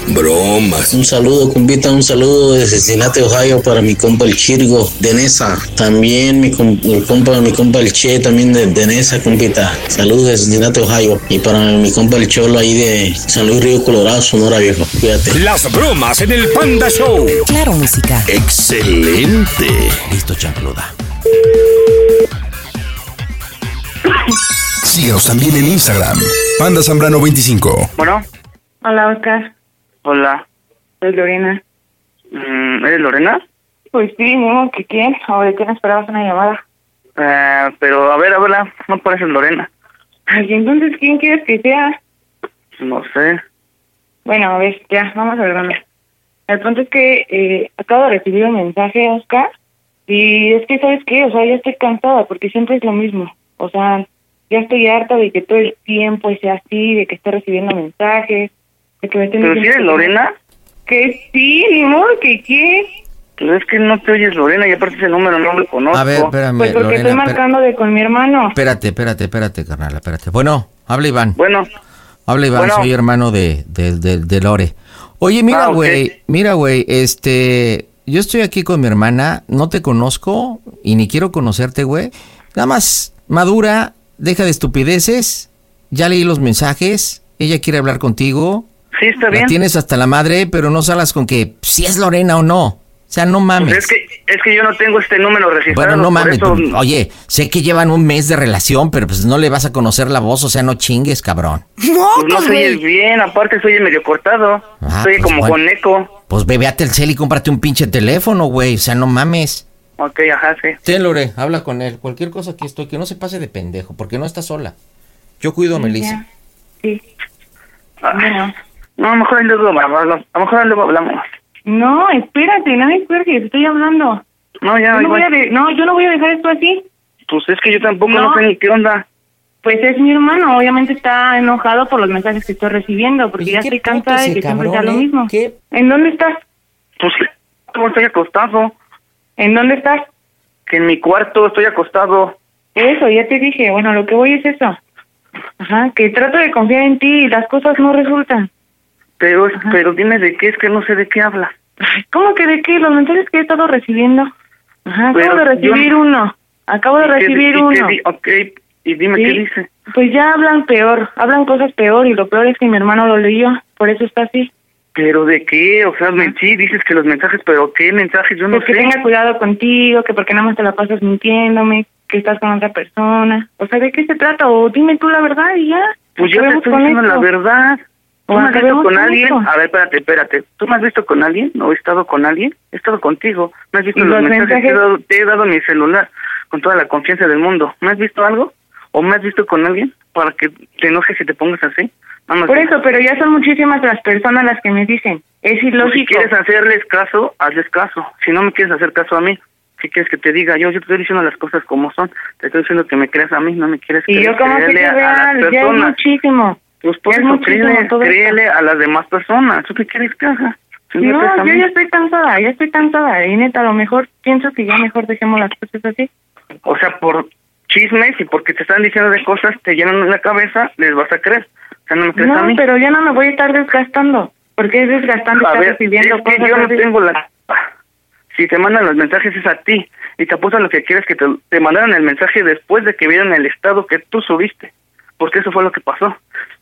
bromas. Un saludo, compita, un saludo desde Cincinnati, Ohio, para mi compa el Chirgo de Nesa. También mi, compa, mi compa el Che, también de, de Nesa, compita. Saludos desde Cincinnati, Ohio. Y para mi compa el Cholo ahí de San Luis Río Colorado, Sonora, viejo. Cuídate. Las bromas en el Panda Show. Claro, música. Excelente. Listo, chancluda. Síguenos también en Instagram. Panda Zambrano 25. Bueno, Hola, Oscar. hola. Soy Lorena. Mm, ¿Eres Lorena? Pues sí, mismo que quién. Ahora quién esperabas una llamada. Eh, pero a ver, a ver, no pareces Lorena. Ay, entonces, ¿quién quieres que sea? No sé. Bueno, a ver, ya, vamos a grano. El punto es que eh, acabo de recibir un mensaje, Oscar, y es que, ¿sabes qué? O sea, ya estoy cansada porque siempre es lo mismo. O sea, ya estoy harta de que todo el tiempo sea así, de que esté recibiendo mensajes, de que me estén ¿Pero si eres Lorena? Que sí, ni modo, que qué. Pues es que no te oyes Lorena y aparte ese número no lo conozco. A ver, espérame, Pues porque Lorena, estoy marcando de con mi hermano. espérate, espérate, espérate, carnal, espérate. Bueno, habla Iván. Bueno. Habla Iván, Bueno. soy hermano de, de, de- de Lore. Oye, mira, Ah, ok. güey, mira, güey, este, yo estoy aquí con mi hermana, no te conozco y ni quiero conocerte, güey. Nada más, madura, deja de estupideces, ya leí los mensajes, ella quiere hablar contigo. Sí, está La bien. tienes hasta la madre, pero no salas con que si es Lorena o no. O sea, no mames. Pues es que es que yo no tengo este número registrado. Bueno, no mames. eso- pues, Oye, sé que llevan un mes de relación, pero pues no le vas a conocer la voz, o sea, no chingues, cabrón. Pues no se oye bien, aparte soy medio cortado. Ah, soy pues como bueno. con eco. Pues bebe a Telcel y cómprate un pinche teléfono, güey. O sea, no mames. Ok, ajá, sí. Ten, Lore, habla con él. Cualquier cosa aquí estoy, que no se pase de pendejo, porque no está sola. Yo cuido a Melissa. Sí. Ah, No, a lo mejor luego hablamos. A lo mejor luego hablamos. No, espérate, no me cuelgues, estoy hablando. No, ya, yo no, voy a de- no, yo no voy a dejar esto así. Pues es que yo tampoco No. no, sé ni qué onda. Pues es mi hermano, obviamente está enojado por los mensajes que estoy recibiendo, porque ya estoy cansada de que siempre sea lo mismo. ¿En dónde estás? Pues ¿cómo estoy acostado? ¿En dónde estás? Que en mi cuarto estoy acostado. Eso, ya te dije, bueno, lo que voy es eso. Ajá, que trato de confiar en ti y las cosas no resultan. Pero, pero dime de qué, es que no sé de qué habla. ¿Cómo que de qué? Los mensajes que he estado recibiendo. Ajá, acabo Pero de recibir yo- uno. Acabo de ¿Y qué- recibir qué uno. di- ok, y dime Sí. qué dice. Pues ya hablan peor, hablan cosas peor y lo peor es que mi hermano lo leyó, por eso está así. ¿Pero de qué? O sea, sí, dices que los mensajes, pero ¿qué mensajes? Yo no Pues que sé. tenga cuidado contigo, que porque nada más te la pasas mintiéndome, que estás con otra persona. O sea, ¿de qué se trata? O dime tú la verdad y ya. Pues yo te estoy diciendo la esto. verdad. ¿Tú me has visto con alguien? esto. A ver, espérate, espérate. ¿Tú me has visto con alguien? ¿O he estado con alguien? He estado contigo. ¿Me has visto ¿Y los, los mensajes? Te he, mensajes? dado, te he dado mi celular con toda la confianza del mundo. ¿Me has visto algo? ¿O me has visto con alguien? Para que te enojes y te pongas así. Más Por eso, pero ya son muchísimas las personas las que me dicen. Es Pues si ilógico. quieres hacerles caso, hazles caso. Si no me quieres hacer caso a mí, ¿qué quieres que te diga? Yo, yo te estoy diciendo las cosas como son. Te estoy diciendo que me creas a mí, no me quieres Y creer. yo como que te a- a las real, ya es muchísimo. Pues por eso, créele, a las demás personas. ¿Tú qué quieres que haga? Si No, yo mí. ya estoy cansada, ya estoy cansada. Y neta, a lo mejor pienso que ya mejor dejemos las cosas así. O sea, por chismes y porque te están diciendo de cosas, te llenan la cabeza, les vas a creer. O sea, no me crees a No, mí. pero ya no me voy a estar desgastando. Porque es desgastante A estar ver, recibiendo es que yo no así. tengo la... Si te mandan los mensajes es a ti y te apuestan lo que quieres que te, te mandaron el mensaje después de que vieron el estado que tú subiste. Porque eso fue lo que pasó.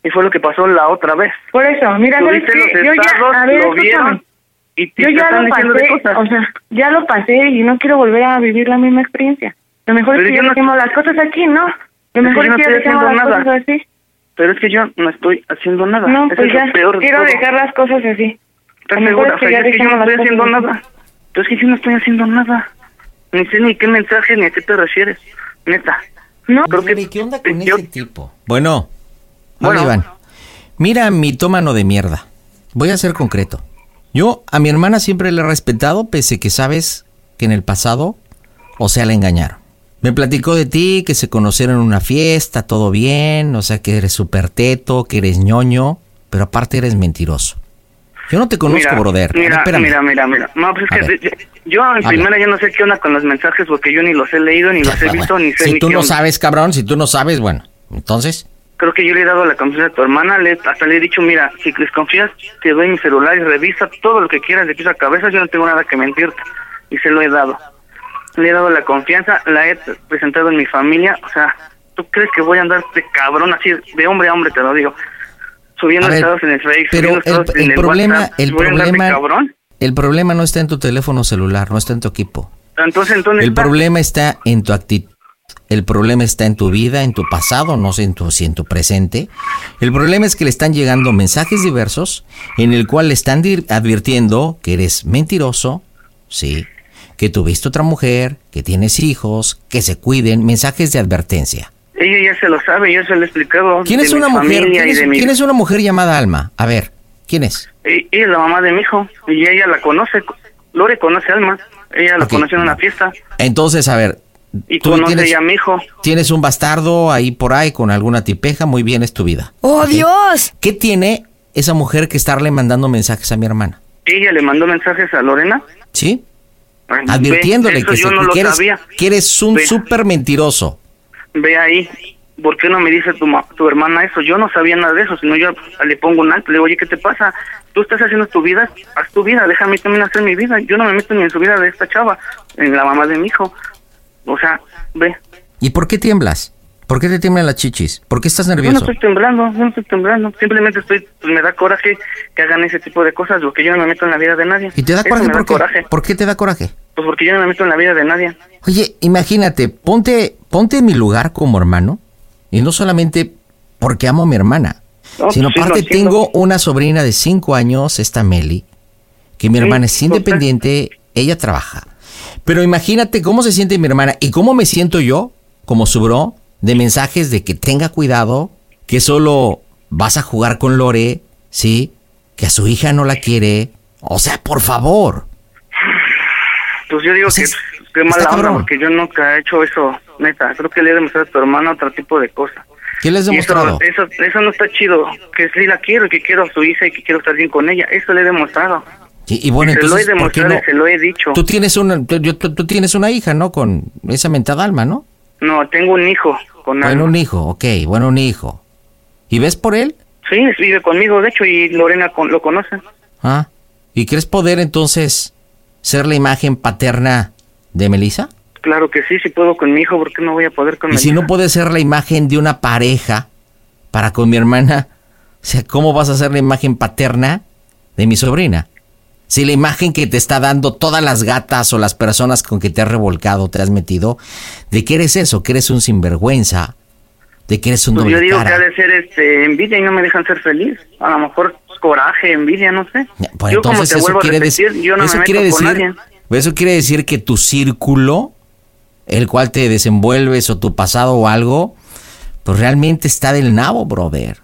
Y fue lo que pasó la otra vez. Por eso, mira, los Yo ya, estados, a ver, lo vieron y te Yo ya están lo de pasé, cosas. o sea, ya lo pasé y no quiero volver a vivir la misma experiencia. Lo mejor Pero es que yo no- dejemos las cosas aquí, ¿no? Lo que mejor yo es no que ya estoy dejemos haciendo las nada. cosas así. Pero es que yo no estoy haciendo nada. No, Eso pues es ya, peor quiero todo. dejar las cosas así. ¿Estás Lo mejor segura? es O que sea, ya es que yo no estoy haciendo así. nada. Pero es que yo no estoy haciendo nada. Ni sé ni qué mensaje ni a qué te refieres. Neta. No. Creo que ¿Qué onda con yo- ese tipo? Bueno, Bueno. Iván. Mira, mitómano de mierda. Voy a ser concreto. Yo a mi hermana siempre le he respetado, pese que sabes que en el pasado, o sea, la engañaron. Me platicó de ti, que se conocieron en una fiesta, todo bien, o sea, que eres súper teto, que eres ñoño, pero aparte eres mentiroso. Yo no te conozco, mira, brother. Mira, espérame. mira, mira, mira. No, pues es que yo en primera yo no sé qué onda con los mensajes porque yo ni los he leído, ni los he visto, ni sé Si ni tú no onda. sabes, cabrón, si tú no sabes, bueno, entonces... Creo que yo le he dado la confianza a tu hermana, le, hasta le he dicho, mira, si les confías, te doy mi celular y revisa todo lo que quieras de pies a cabeza, yo no tengo nada que mentirte. Y se lo he dado. Le he dado la confianza, la he presentado en mi familia, o sea, ¿tú crees que voy a andar de cabrón así, de hombre a hombre, te lo digo? Subiendo ver, estados en el Facebook, Pero subiendo el, problema, WhatsApp, el problema, cabrón. el problema no está en tu teléfono celular, no está en tu equipo. Entonces, entonces, El está- problema está en tu actitud. El problema está en tu vida, en tu pasado, no sé en tu, si en tu presente. El problema es que le están llegando mensajes diversos en el cual le están advirtiendo que eres mentiroso, sí, que tuviste otra mujer, que tienes hijos, que se cuiden, mensajes de advertencia. ella ya se lo sabe, yo se lo he explicado. ¿Quién es una mujer? ¿Quién y es, mi- quién es una mujer llamada Alma? A ver, ¿quién es? E- Ella es la mamá de mi hijo y ella la conoce. Lore conoce a Alma. Ella la Ok. conoció en una fiesta. Entonces, a ver, Y Tú conoce tienes- ya a mi hijo. Tienes un bastardo ahí por ahí con alguna tipeja, muy bien, es tu vida. ¡Oh. Dios! ¿Qué tiene esa mujer que estarle mandando mensajes a mi hermana? Ella le mandó mensajes a Lorena. ¿Sí? Advirtiéndole ve, que, yo se- no lo que eres, sabía. que eres un Ve. súper mentiroso. Ve ahí. ¿Por qué no me dice tu, tu hermana eso? Yo no sabía nada de eso, sino yo le pongo un alto. Le digo, oye, ¿qué te pasa? Tú estás haciendo tu vida, haz tu vida, déjame también hacer mi vida. Yo no me meto ni en su vida de esta chava, en la mamá de mi hijo. O sea, ve. ¿Y por qué tiemblas? ¿Por qué te tiemblan las chichis? ¿Por qué estás Yo no nervioso? estoy temblando, yo no estoy temblando. Simplemente estoy, pues me da coraje que hagan ese tipo de cosas, porque yo no me meto en la vida de nadie. ¿Y te da Eso coraje me da por qué? coraje. ¿Por qué te da coraje? Pues porque yo no me meto en la vida de nadie. Oye, imagínate, ponte, ponte en mi lugar como hermano, y no solamente porque amo a mi hermana, No, sino pues sí, lo aparte tengo una sobrina de 5 años, esta Meli, que mi Sí, hermana es independiente, ella trabaja. Pero imagínate cómo se siente mi hermana y cómo me siento yo, como su bro, de mensajes de que tenga cuidado, que solo vas a jugar con Lore, ¿sí? Que a su hija no la quiere. O sea, por favor. Pues yo digo que qué mala onda, porque yo nunca he hecho eso, neta. Creo que le he demostrado a tu hermana otro tipo de cosas. ¿Qué les he eso, demostrado? eso, eso no está chido. Que sí la quiero, y que quiero a su hija y que quiero estar bien con ella. Eso le he demostrado. Y, y bueno, se lo he entonces, ¿por qué demostrado no? y se lo he dicho. Tú tienes una, tú tienes una hija, ¿no? Con esa mentada alma, ¿no? No, tengo un hijo con Bueno, alma. un hijo, ok, bueno, un hijo. ¿Y ves por él? Sí, vive conmigo, de hecho, y Lorena con- lo conoce. Ah. ¿Y crees poder entonces ser la imagen paterna de Melissa? Claro que sí, si puedo con mi hijo, ¿por qué no voy a poder con Y mi si no puedes ser la imagen de una pareja para con mi hermana, o sea, ¿cómo vas a ser la imagen paterna de mi sobrina? Si la imagen que te está dando todas las gatas o las personas con que te has revolcado, te has metido, de que eres eso, que eres un sinvergüenza, de que eres un Pues doble yo digo que ha de ser este, envidia y no me dejan ser feliz. A lo mejor coraje, envidia, no sé. Pues yo como entonces te eso vuelvo a quiere repetir, decir, yo no eso me quiere decir, nadie. eso quiere decir que tu círculo, el cual te desenvuelves o tu pasado o algo, pues realmente está del nabo, brother.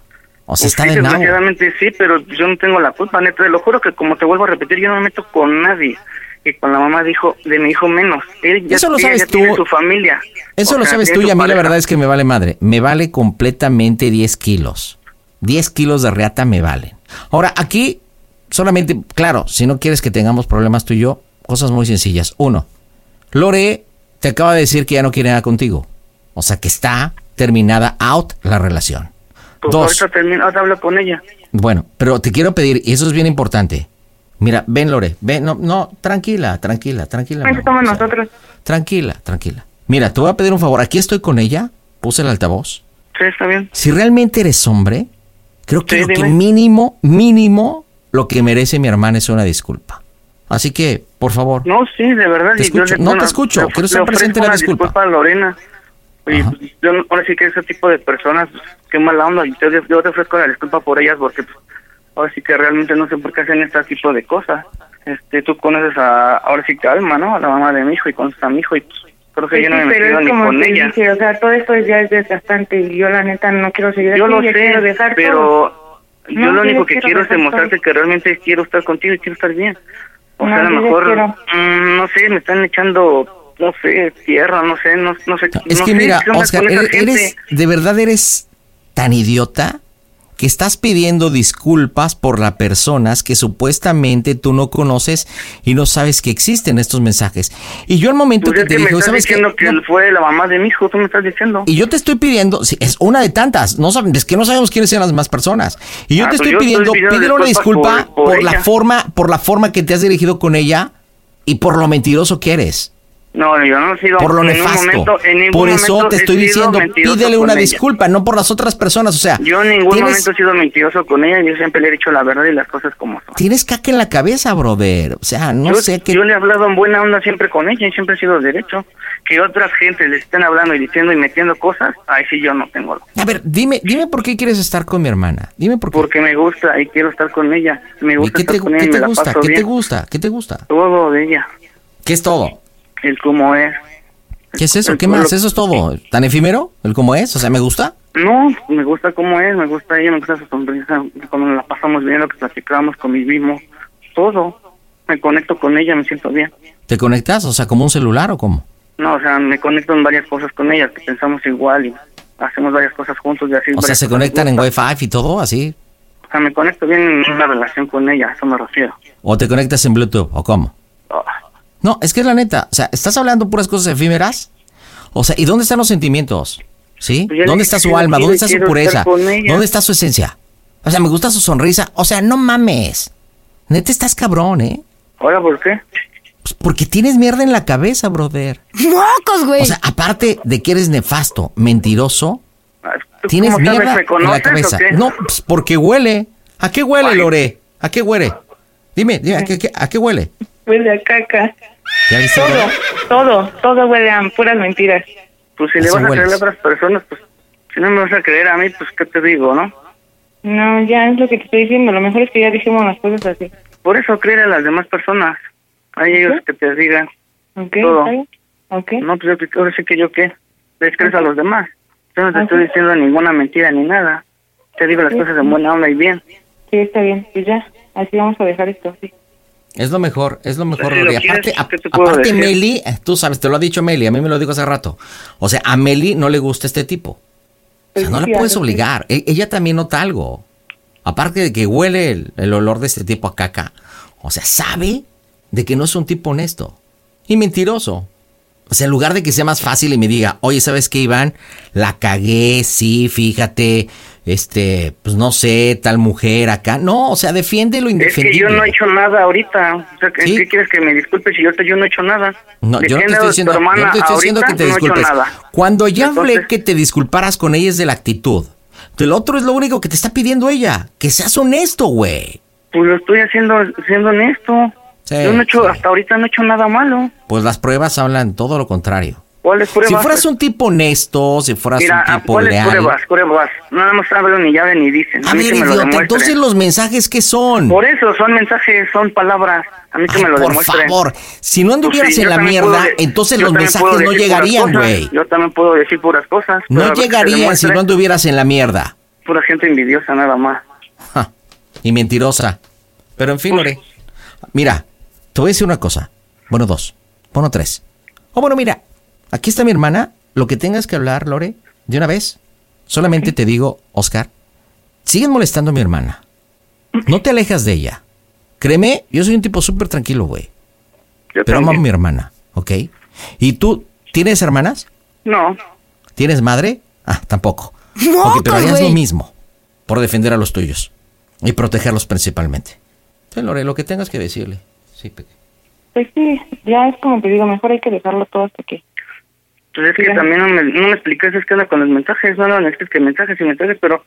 O sea, Pues está sí, desgraciadamente sí, pero yo no tengo la culpa, neta. Te lo juro que como te vuelvo a repetir, yo no me meto con nadie. Y con la mamá dijo, de mi hijo menos. Él ya, Eso lo sabes ya tú. tiene su familia. Eso O lo sea, sabes tú y a mí la verdad es que me vale madre. Me vale completamente 10 kilos. 10 kilos de reata me valen. Ahora, aquí solamente, claro, si no quieres que tengamos problemas tú y yo, cosas muy sencillas. Uno, Lore te acaba de decir que ya no quiere nada contigo. O sea que está terminada out la relación. Pues Dos, ahorita termino, ahora hablo con ella. bueno, pero te quiero pedir, y eso es bien importante. Mira, ven Lore, ven, no, no, tranquila, tranquila, tranquila. Eso no. nosotros. Tranquila, tranquila. Mira, te voy a pedir un favor. Aquí estoy con ella. Puse el altavoz. Sí, está bien. Si realmente eres hombre, creo que Sí, lo que mínimo, mínimo, lo que merece mi hermana es una disculpa. Así que, por favor. No, sí, de verdad. Te y yo escucho. le- No bueno, te escucho. Quiero estar presente en la una disculpa. a Lorena. Oye, pues, yo ahora sí que ese tipo de personas, qué mala onda. Yo, te- yo te ofrezco la disculpa por ellas porque pues, ahora sí que realmente no sé por qué hacen este tipo de cosas. Este, tú conoces a, ahora sí que Alma, ¿no? A la mamá de mi hijo y conoces a mi hijo y pues, creo que Sí, yo no me he pero metido es ni como con ella. dije, o sea, todo esto ya es desgastante y yo la neta no quiero seguir Yo así, lo sé, dejar pero todo. yo No, lo único que quiero quiero es demostrarte que realmente quiero estar contigo y quiero estar bien. O No, sea, a lo mejor, mm, no sé, me están echando, no sé, tierra, no sé, no, no sé. Es no que sé, mira, ¿qué onda Oscar, esa eres, eres- de verdad eres tan idiota que estás pidiendo disculpas por las personas que supuestamente tú no conoces y no sabes que existen estos mensajes. Y yo al momento Pues que te que dije, ¿sabes diciendo que él fue la mamá de mi hijo, tú me estás diciendo. Y yo te estoy pidiendo, sí, es una de tantas, no saben, es que no sabemos quiénes sean las demás personas. Y yo Ah, te estoy yo estoy pidiendo, pidiendo pídele una disculpa por- por, por la forma, por la forma que te has dirigido con ella y por lo mentiroso que eres. No, yo no he sido Por lo en ningún nefasto. momento, por eso te estoy diciendo, pídele con una ella. disculpa, no por las otras personas. O sea, Yo en ningún tienes, momento he sido mentiroso con ella, yo siempre le he dicho la verdad y las cosas como son. tienes caca en la cabeza, brother. O sea, no yo, sé qué. yo le he hablado en buena onda siempre con ella y siempre he sido derecho. Que otras gentes le estén hablando y diciendo y metiendo cosas, ahí sí yo no tengo. A ver, dime, dime por qué quieres estar con mi hermana. Dime por qué. Porque me gusta y quiero estar con ella. Me ¿Y gusta qué estar te, con ella qué y me te gusta? ¿Qué te gusta? ¿Qué te gusta? Todo de ella. ¿Qué es todo? El cómo es. ¿Qué es eso? El ¿Qué más? ¿Eso es todo? ¿Tan efímero? ¿El cómo es? O sea, ¿me gusta? No, me gusta cómo es, me gusta ella, me gusta su sonrisa, cuando nos la pasamos bien, lo que platicamos, convivimos, todo. Me conecto con ella, me siento bien. ¿Te conectas? O sea, como un celular o cómo? No, o sea, me conecto en varias cosas con ella, que pensamos igual y hacemos varias cosas juntos y así. O sea, se conectan en. Wi-Fi y todo, así. O sea, me conecto bien en una relación con ella, a eso me refiero. ¿O te conectas en Bluetooth? ¿O cómo? No, es que es la neta. O sea, ¿estás hablando puras cosas efímeras? O sea, ¿y dónde están los sentimientos? ¿Sí? Pues ¿Dónde está su alma? ¿Dónde está su pureza? ¿Dónde está su esencia? O sea, me gusta su sonrisa. O sea, no mames. Neta estás cabrón, ¿eh? ¿Ahora por qué? Pues porque tienes mierda en la cabeza, brother. ¡Mocos, güey! O sea, aparte de que eres nefasto, mentiroso, ¿Tú tienes mierda ¿Me en la cabeza. No, pues porque huele. ¿A qué huele, Lore? ¿A qué huele? Dime, dime, ¿a qué, qué- a qué huele? Huele a caca. ¿Ya viste? Todo, todo, todo huele a puras mentiras. Pues si le vas a creer a otras personas, pues si no me vas a creer a mí, pues qué te digo, ¿no? No, ya es lo que te estoy diciendo. Lo mejor es que ya dijimos las cosas así. Por eso creer a las demás personas. Hay ellos que te digan ¿Ok? todo. ¿Está bien? ¿Ok? No, pues yo, ahora sí que yo qué. Les crees a los demás. Yo no te estoy sí. diciendo ninguna mentira ni nada. Te digo las Sí, cosas sí. en buena onda y bien. Sí, está bien. Pues ya, así vamos a dejar esto así. Es lo mejor, es lo mejor, Pues si lo Lore. Aparte, quieres, a- ¿qué te puedo aparte? Meli, eh, tú sabes, te lo ha dicho Meli, a mí me lo dijo hace rato. O sea, a Meli no le gusta este tipo. O sea, no la puedes obligar. E- ella también nota algo. Aparte de que huele el, el olor de este tipo a caca. O sea, sabe de que no es un tipo honesto. Y mentiroso. O sea, en lugar de que sea más fácil y me diga, oye, ¿sabes qué, Iván? La cagué, sí, fíjate, este, pues no sé, tal mujer acá. No, o sea, defiende lo Es que indefendible. yo no he hecho nada ahorita. O sea, ¿qué, qué quieres que me disculpe si yo, te- yo no he hecho nada? No, ¿De yo no te estoy diciendo, yo no te estoy diciendo que te No he hecho disculpes. nada. Cuando ya hablé Entonces- que te disculparas con ella es de la actitud. El otro es lo único que te está pidiendo ella. Que seas honesto, güey. Pues lo estoy haciendo, siendo honesto. Sí, yo no he hecho, hasta ahorita no he hecho nada malo. Pues las pruebas hablan todo lo contrario. ¿Cuáles pruebas? Si fueras un tipo honesto, si fueras Mira, un tipo ¿cuáles leal. pruebas? Pruebas. Nada más hablan ni llave ni dicen. A, A mí ver, que me idiota, entonces los mensajes que son. Por eso son mensajes, son palabras. A mí que Ay, me lo por demuestren. favor, si no anduvieras Pues sí, en la mierda, puedo entonces los mensajes no llegarían, güey. Yo también puedo decir puras cosas. No que llegarían si no anduvieras en la mierda. Pura gente envidiosa nada más. Y mentirosa. Pero en fin, Lore. Mira, te voy a decir una cosa. Bueno, dos. Bueno, tres. O bueno, mira, aquí está mi hermana. Lo que tengas que hablar, Lore, de una vez. Solamente te digo, Oscar, siguen molestando a mi hermana. No te alejas de ella. Créeme, yo soy un tipo súper tranquilo, güey. Pero amo a mi hermana, ¿ok? ¿Y tú tienes hermanas? No. ¿Tienes madre? Ah, tampoco. ¡Mocos, Ok, pero harías lo mismo por defender a los tuyos y protegerlos principalmente. Sí, Lore, lo que tengas que decirle. Sí, Peque. Pues sí, ya es como te digo, mejor hay que dejarlo todo hasta aquí. Pues es que también no me, no me explicaste qué onda con los mensajes. No, no, no, es que mensajes y mensajes, pero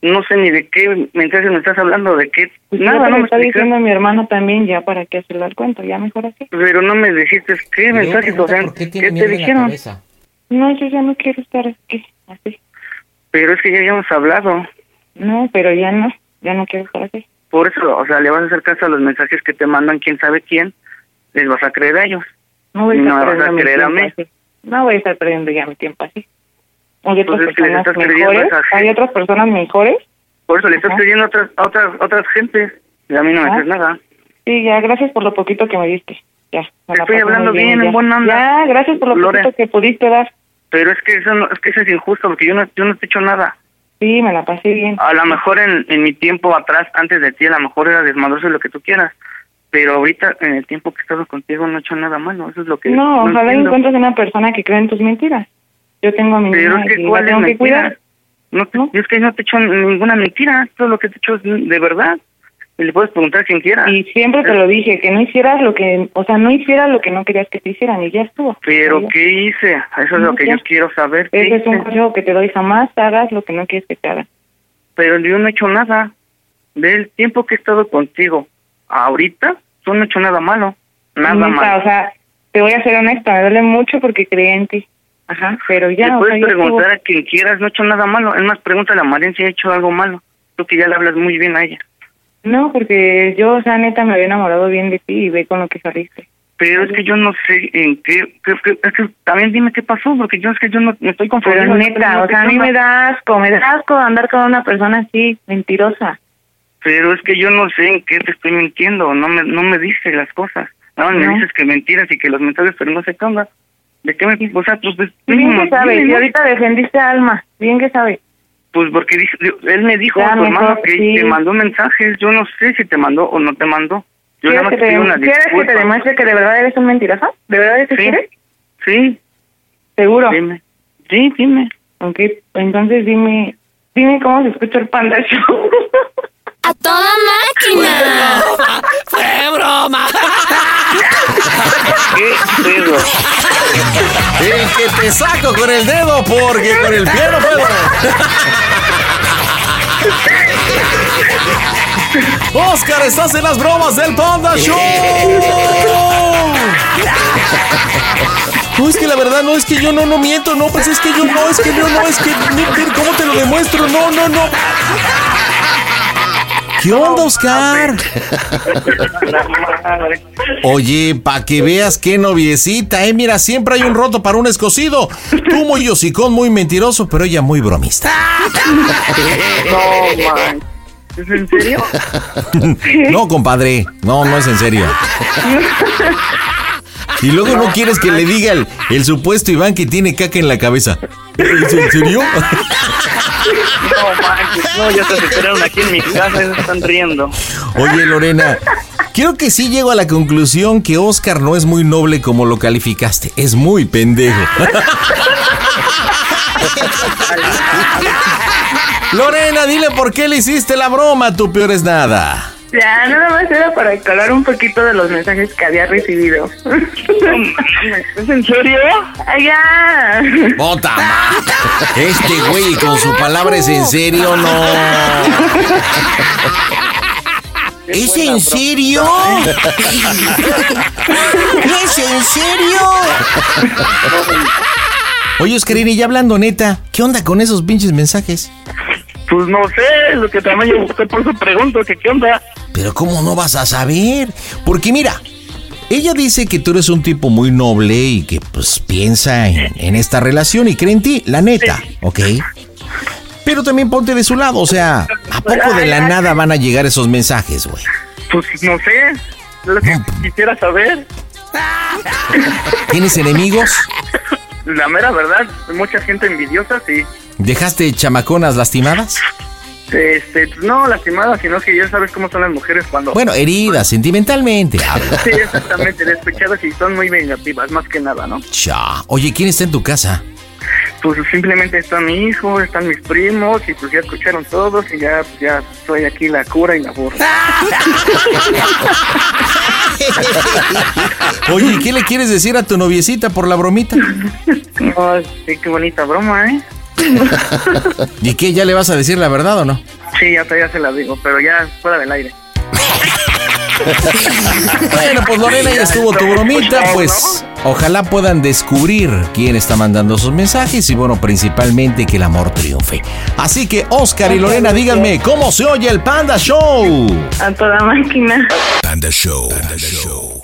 no sé ni de qué mensajes me estás hablando, de qué. Pues Nada, no me está diciendo mi hermano también, ya para qué hacerle el cuento, ya mejor así. Pero no me dijiste qué mensajes, o sea, ¿qué, te dijeron? No, yo ya no quiero estar aquí, así. Pero es que ya habíamos hablado. No, pero ya no, ya no quiero estar así. Por eso, o sea, le vas a hacer caso a los mensajes que te mandan quién sabe quién, les vas a creer a ellos. No voy a estar no vas a creer a mí. así. No voy a estar perdiendo ya mi tiempo así. Hay otras personas estás mejores, hay otras personas mejores. Por eso le estás Ajá. creyendo a otras, a otras, a otras gentes. Y a mí no me haces nada. Sí, ya, gracias por lo poquito que me diste. Ya, me la Estoy hablando bien, ya. en buena onda. Ya, gracias por lo Lore. poquito que pudiste dar. Pero es que eso, no, es que eso es injusto porque yo no, yo no te he hecho nada. Sí, me la pasé bien. A lo mejor en, en mi tiempo atrás, antes de ti, a lo mejor era desmadroso lo que tú quieras. Pero ahorita, en el tiempo que he estado contigo, no he hecho nada malo. Eso es lo que No, ojalá entiendo. encuentres una persona que cree en tus mentiras. Yo tengo a mi Pero es que, ¿cuál es tengo que mentira? cuidar. No, te- Es que no te he hecho ninguna mentira. Todo lo que te he hecho es de verdad. Y le puedes preguntar a quien quiera. Y siempre te lo dije, que no hicieras lo que, o sea, no hicieras lo que no querías que te hicieran y ya estuvo. Pero. ¿qué hice? Eso es No, lo que ya. yo quiero saber. ¿Qué Ese es un consejo que te doy, jamás hagas lo que no quieres que te hagan. Pero yo no he hecho nada. Del tiempo que he estado contigo ahorita, yo no he hecho nada malo. Nada malo. O sea, te voy a ser honesta, me duele mucho porque creí en ti. Ajá, pero ya, Le o puedes sea, preguntar estuvo. a quien quieras, no he hecho nada malo. Es más, pregúntale a María si ha hecho algo malo. Tú que ya le hablas muy bien a ella. No, porque yo, o sea, neta, me había enamorado bien de ti y ve con lo que saliste. Pero es que yo no sé en qué, qué- qué- es que también dime qué pasó, porque yo es que yo no me estoy confundiendo. Pero neta, o sea, a mí me da asco, me da asco andar con una persona así, mentirosa. Pero es que yo no sé en qué te estoy mintiendo, no me, no me dices las cosas. No. me dices que mentiras y que los mensajes, pero no qué onda. ¿De qué me... O sea, pues... Bien que sabes, y ahorita defendiste a Alma. Bien que sabes. Pues porque dijo- él me dijo, Ya, tu hermano, que sí. te mandó mensajes. Yo no sé si te mandó o no te mandó. Yo ¿Quieres, nada más que te pido una te, ¿Quieres que te demuestre que de verdad eres un mentiroso? ¿De verdad eso Sí. quieres? Sí. ¿Seguro? Dime. Sí, dime. Ok, entonces dime, dime cómo se escucha el Panda Show. ¡A toda máquina! ¡Fue broma! ¿Qué pedo? El que te saco con el dedo porque con el pie no puedo. Oscar, estás en las bromas del Panda Show. No, es que la verdad, no, es que yo no, no miento, no, pues es que yo no, es que yo no, es que, ¿cómo te lo demuestro? No, no, no. ¿Qué onda, Oscar? Oye, pa' que veas qué noviecita, eh. Mira, siempre hay un roto para un escocido. Tú muy hocicón, muy mentiroso, pero ella muy bromista. No, man. ¿Es en serio? No, compadre. No, no es en serio. Y luego no quieres que le diga el, el supuesto Iván que tiene caca en la cabeza. ¿Es en serio? No, manches. No, ya se esperaron aquí en mi casa y se están riendo. Oye, Lorena, creo que sí llego a la conclusión que Oscar no es muy noble como lo calificaste. Es muy pendejo. Lorena, dile por qué le hiciste la broma, tú peor es nada. Ya, nada más era para colar un poquito de los mensajes que había recibido. ¿Es en serio? Ay, ya. ¡Bota! Este güey con su palabra es en serio, no. ¿Es en serio? ¿Es en serio? Oye, Oscarín, y ya hablando neta, ¿qué onda con esos pinches mensajes? Pues no sé, lo que también yo busqué por su pregunta, que qué onda. Pero ¿cómo no vas a saber? Porque mira, ella dice que tú eres un tipo muy noble y que pues piensa en, en esta relación y cree en ti, la neta, ¿ok? Pero también ponte de su lado, o sea, ¿a poco de la nada van a llegar esos mensajes, güey? Pues no sé, lo que quisiera saber. ¿Tienes enemigos? La mera verdad, mucha gente envidiosa, sí. ¿Dejaste chamaconas lastimadas? Este, no lastimada, sino que ya sabes cómo son las mujeres cuando... Bueno, heridas, sentimentalmente. Sí, exactamente, despechadas y son muy vengativas, más que nada, ¿no? Cha. Oye, ¿quién está en tu casa? Pues simplemente está mi hijo, están mis primos y pues ya escucharon todos y ya, pues, ya soy aquí la cura y la burra. Oye, ¿y ¿qué le quieres decir a tu noviecita por la bromita? No, sí, qué bonita broma, ¿eh? ¿Y qué? ¿Ya le vas a decir la verdad o no? Sí, ya, ya se la digo, pero ya fuera del aire. Bueno, pues Lorena, ya estuvo tu bromita, pues ojalá puedan descubrir quién está mandando sus mensajes y bueno, principalmente que el amor triunfe. Así que Oscar y Lorena, díganme, ¿cómo se oye el Panda Show? A toda máquina. Panda Show. Panda Show.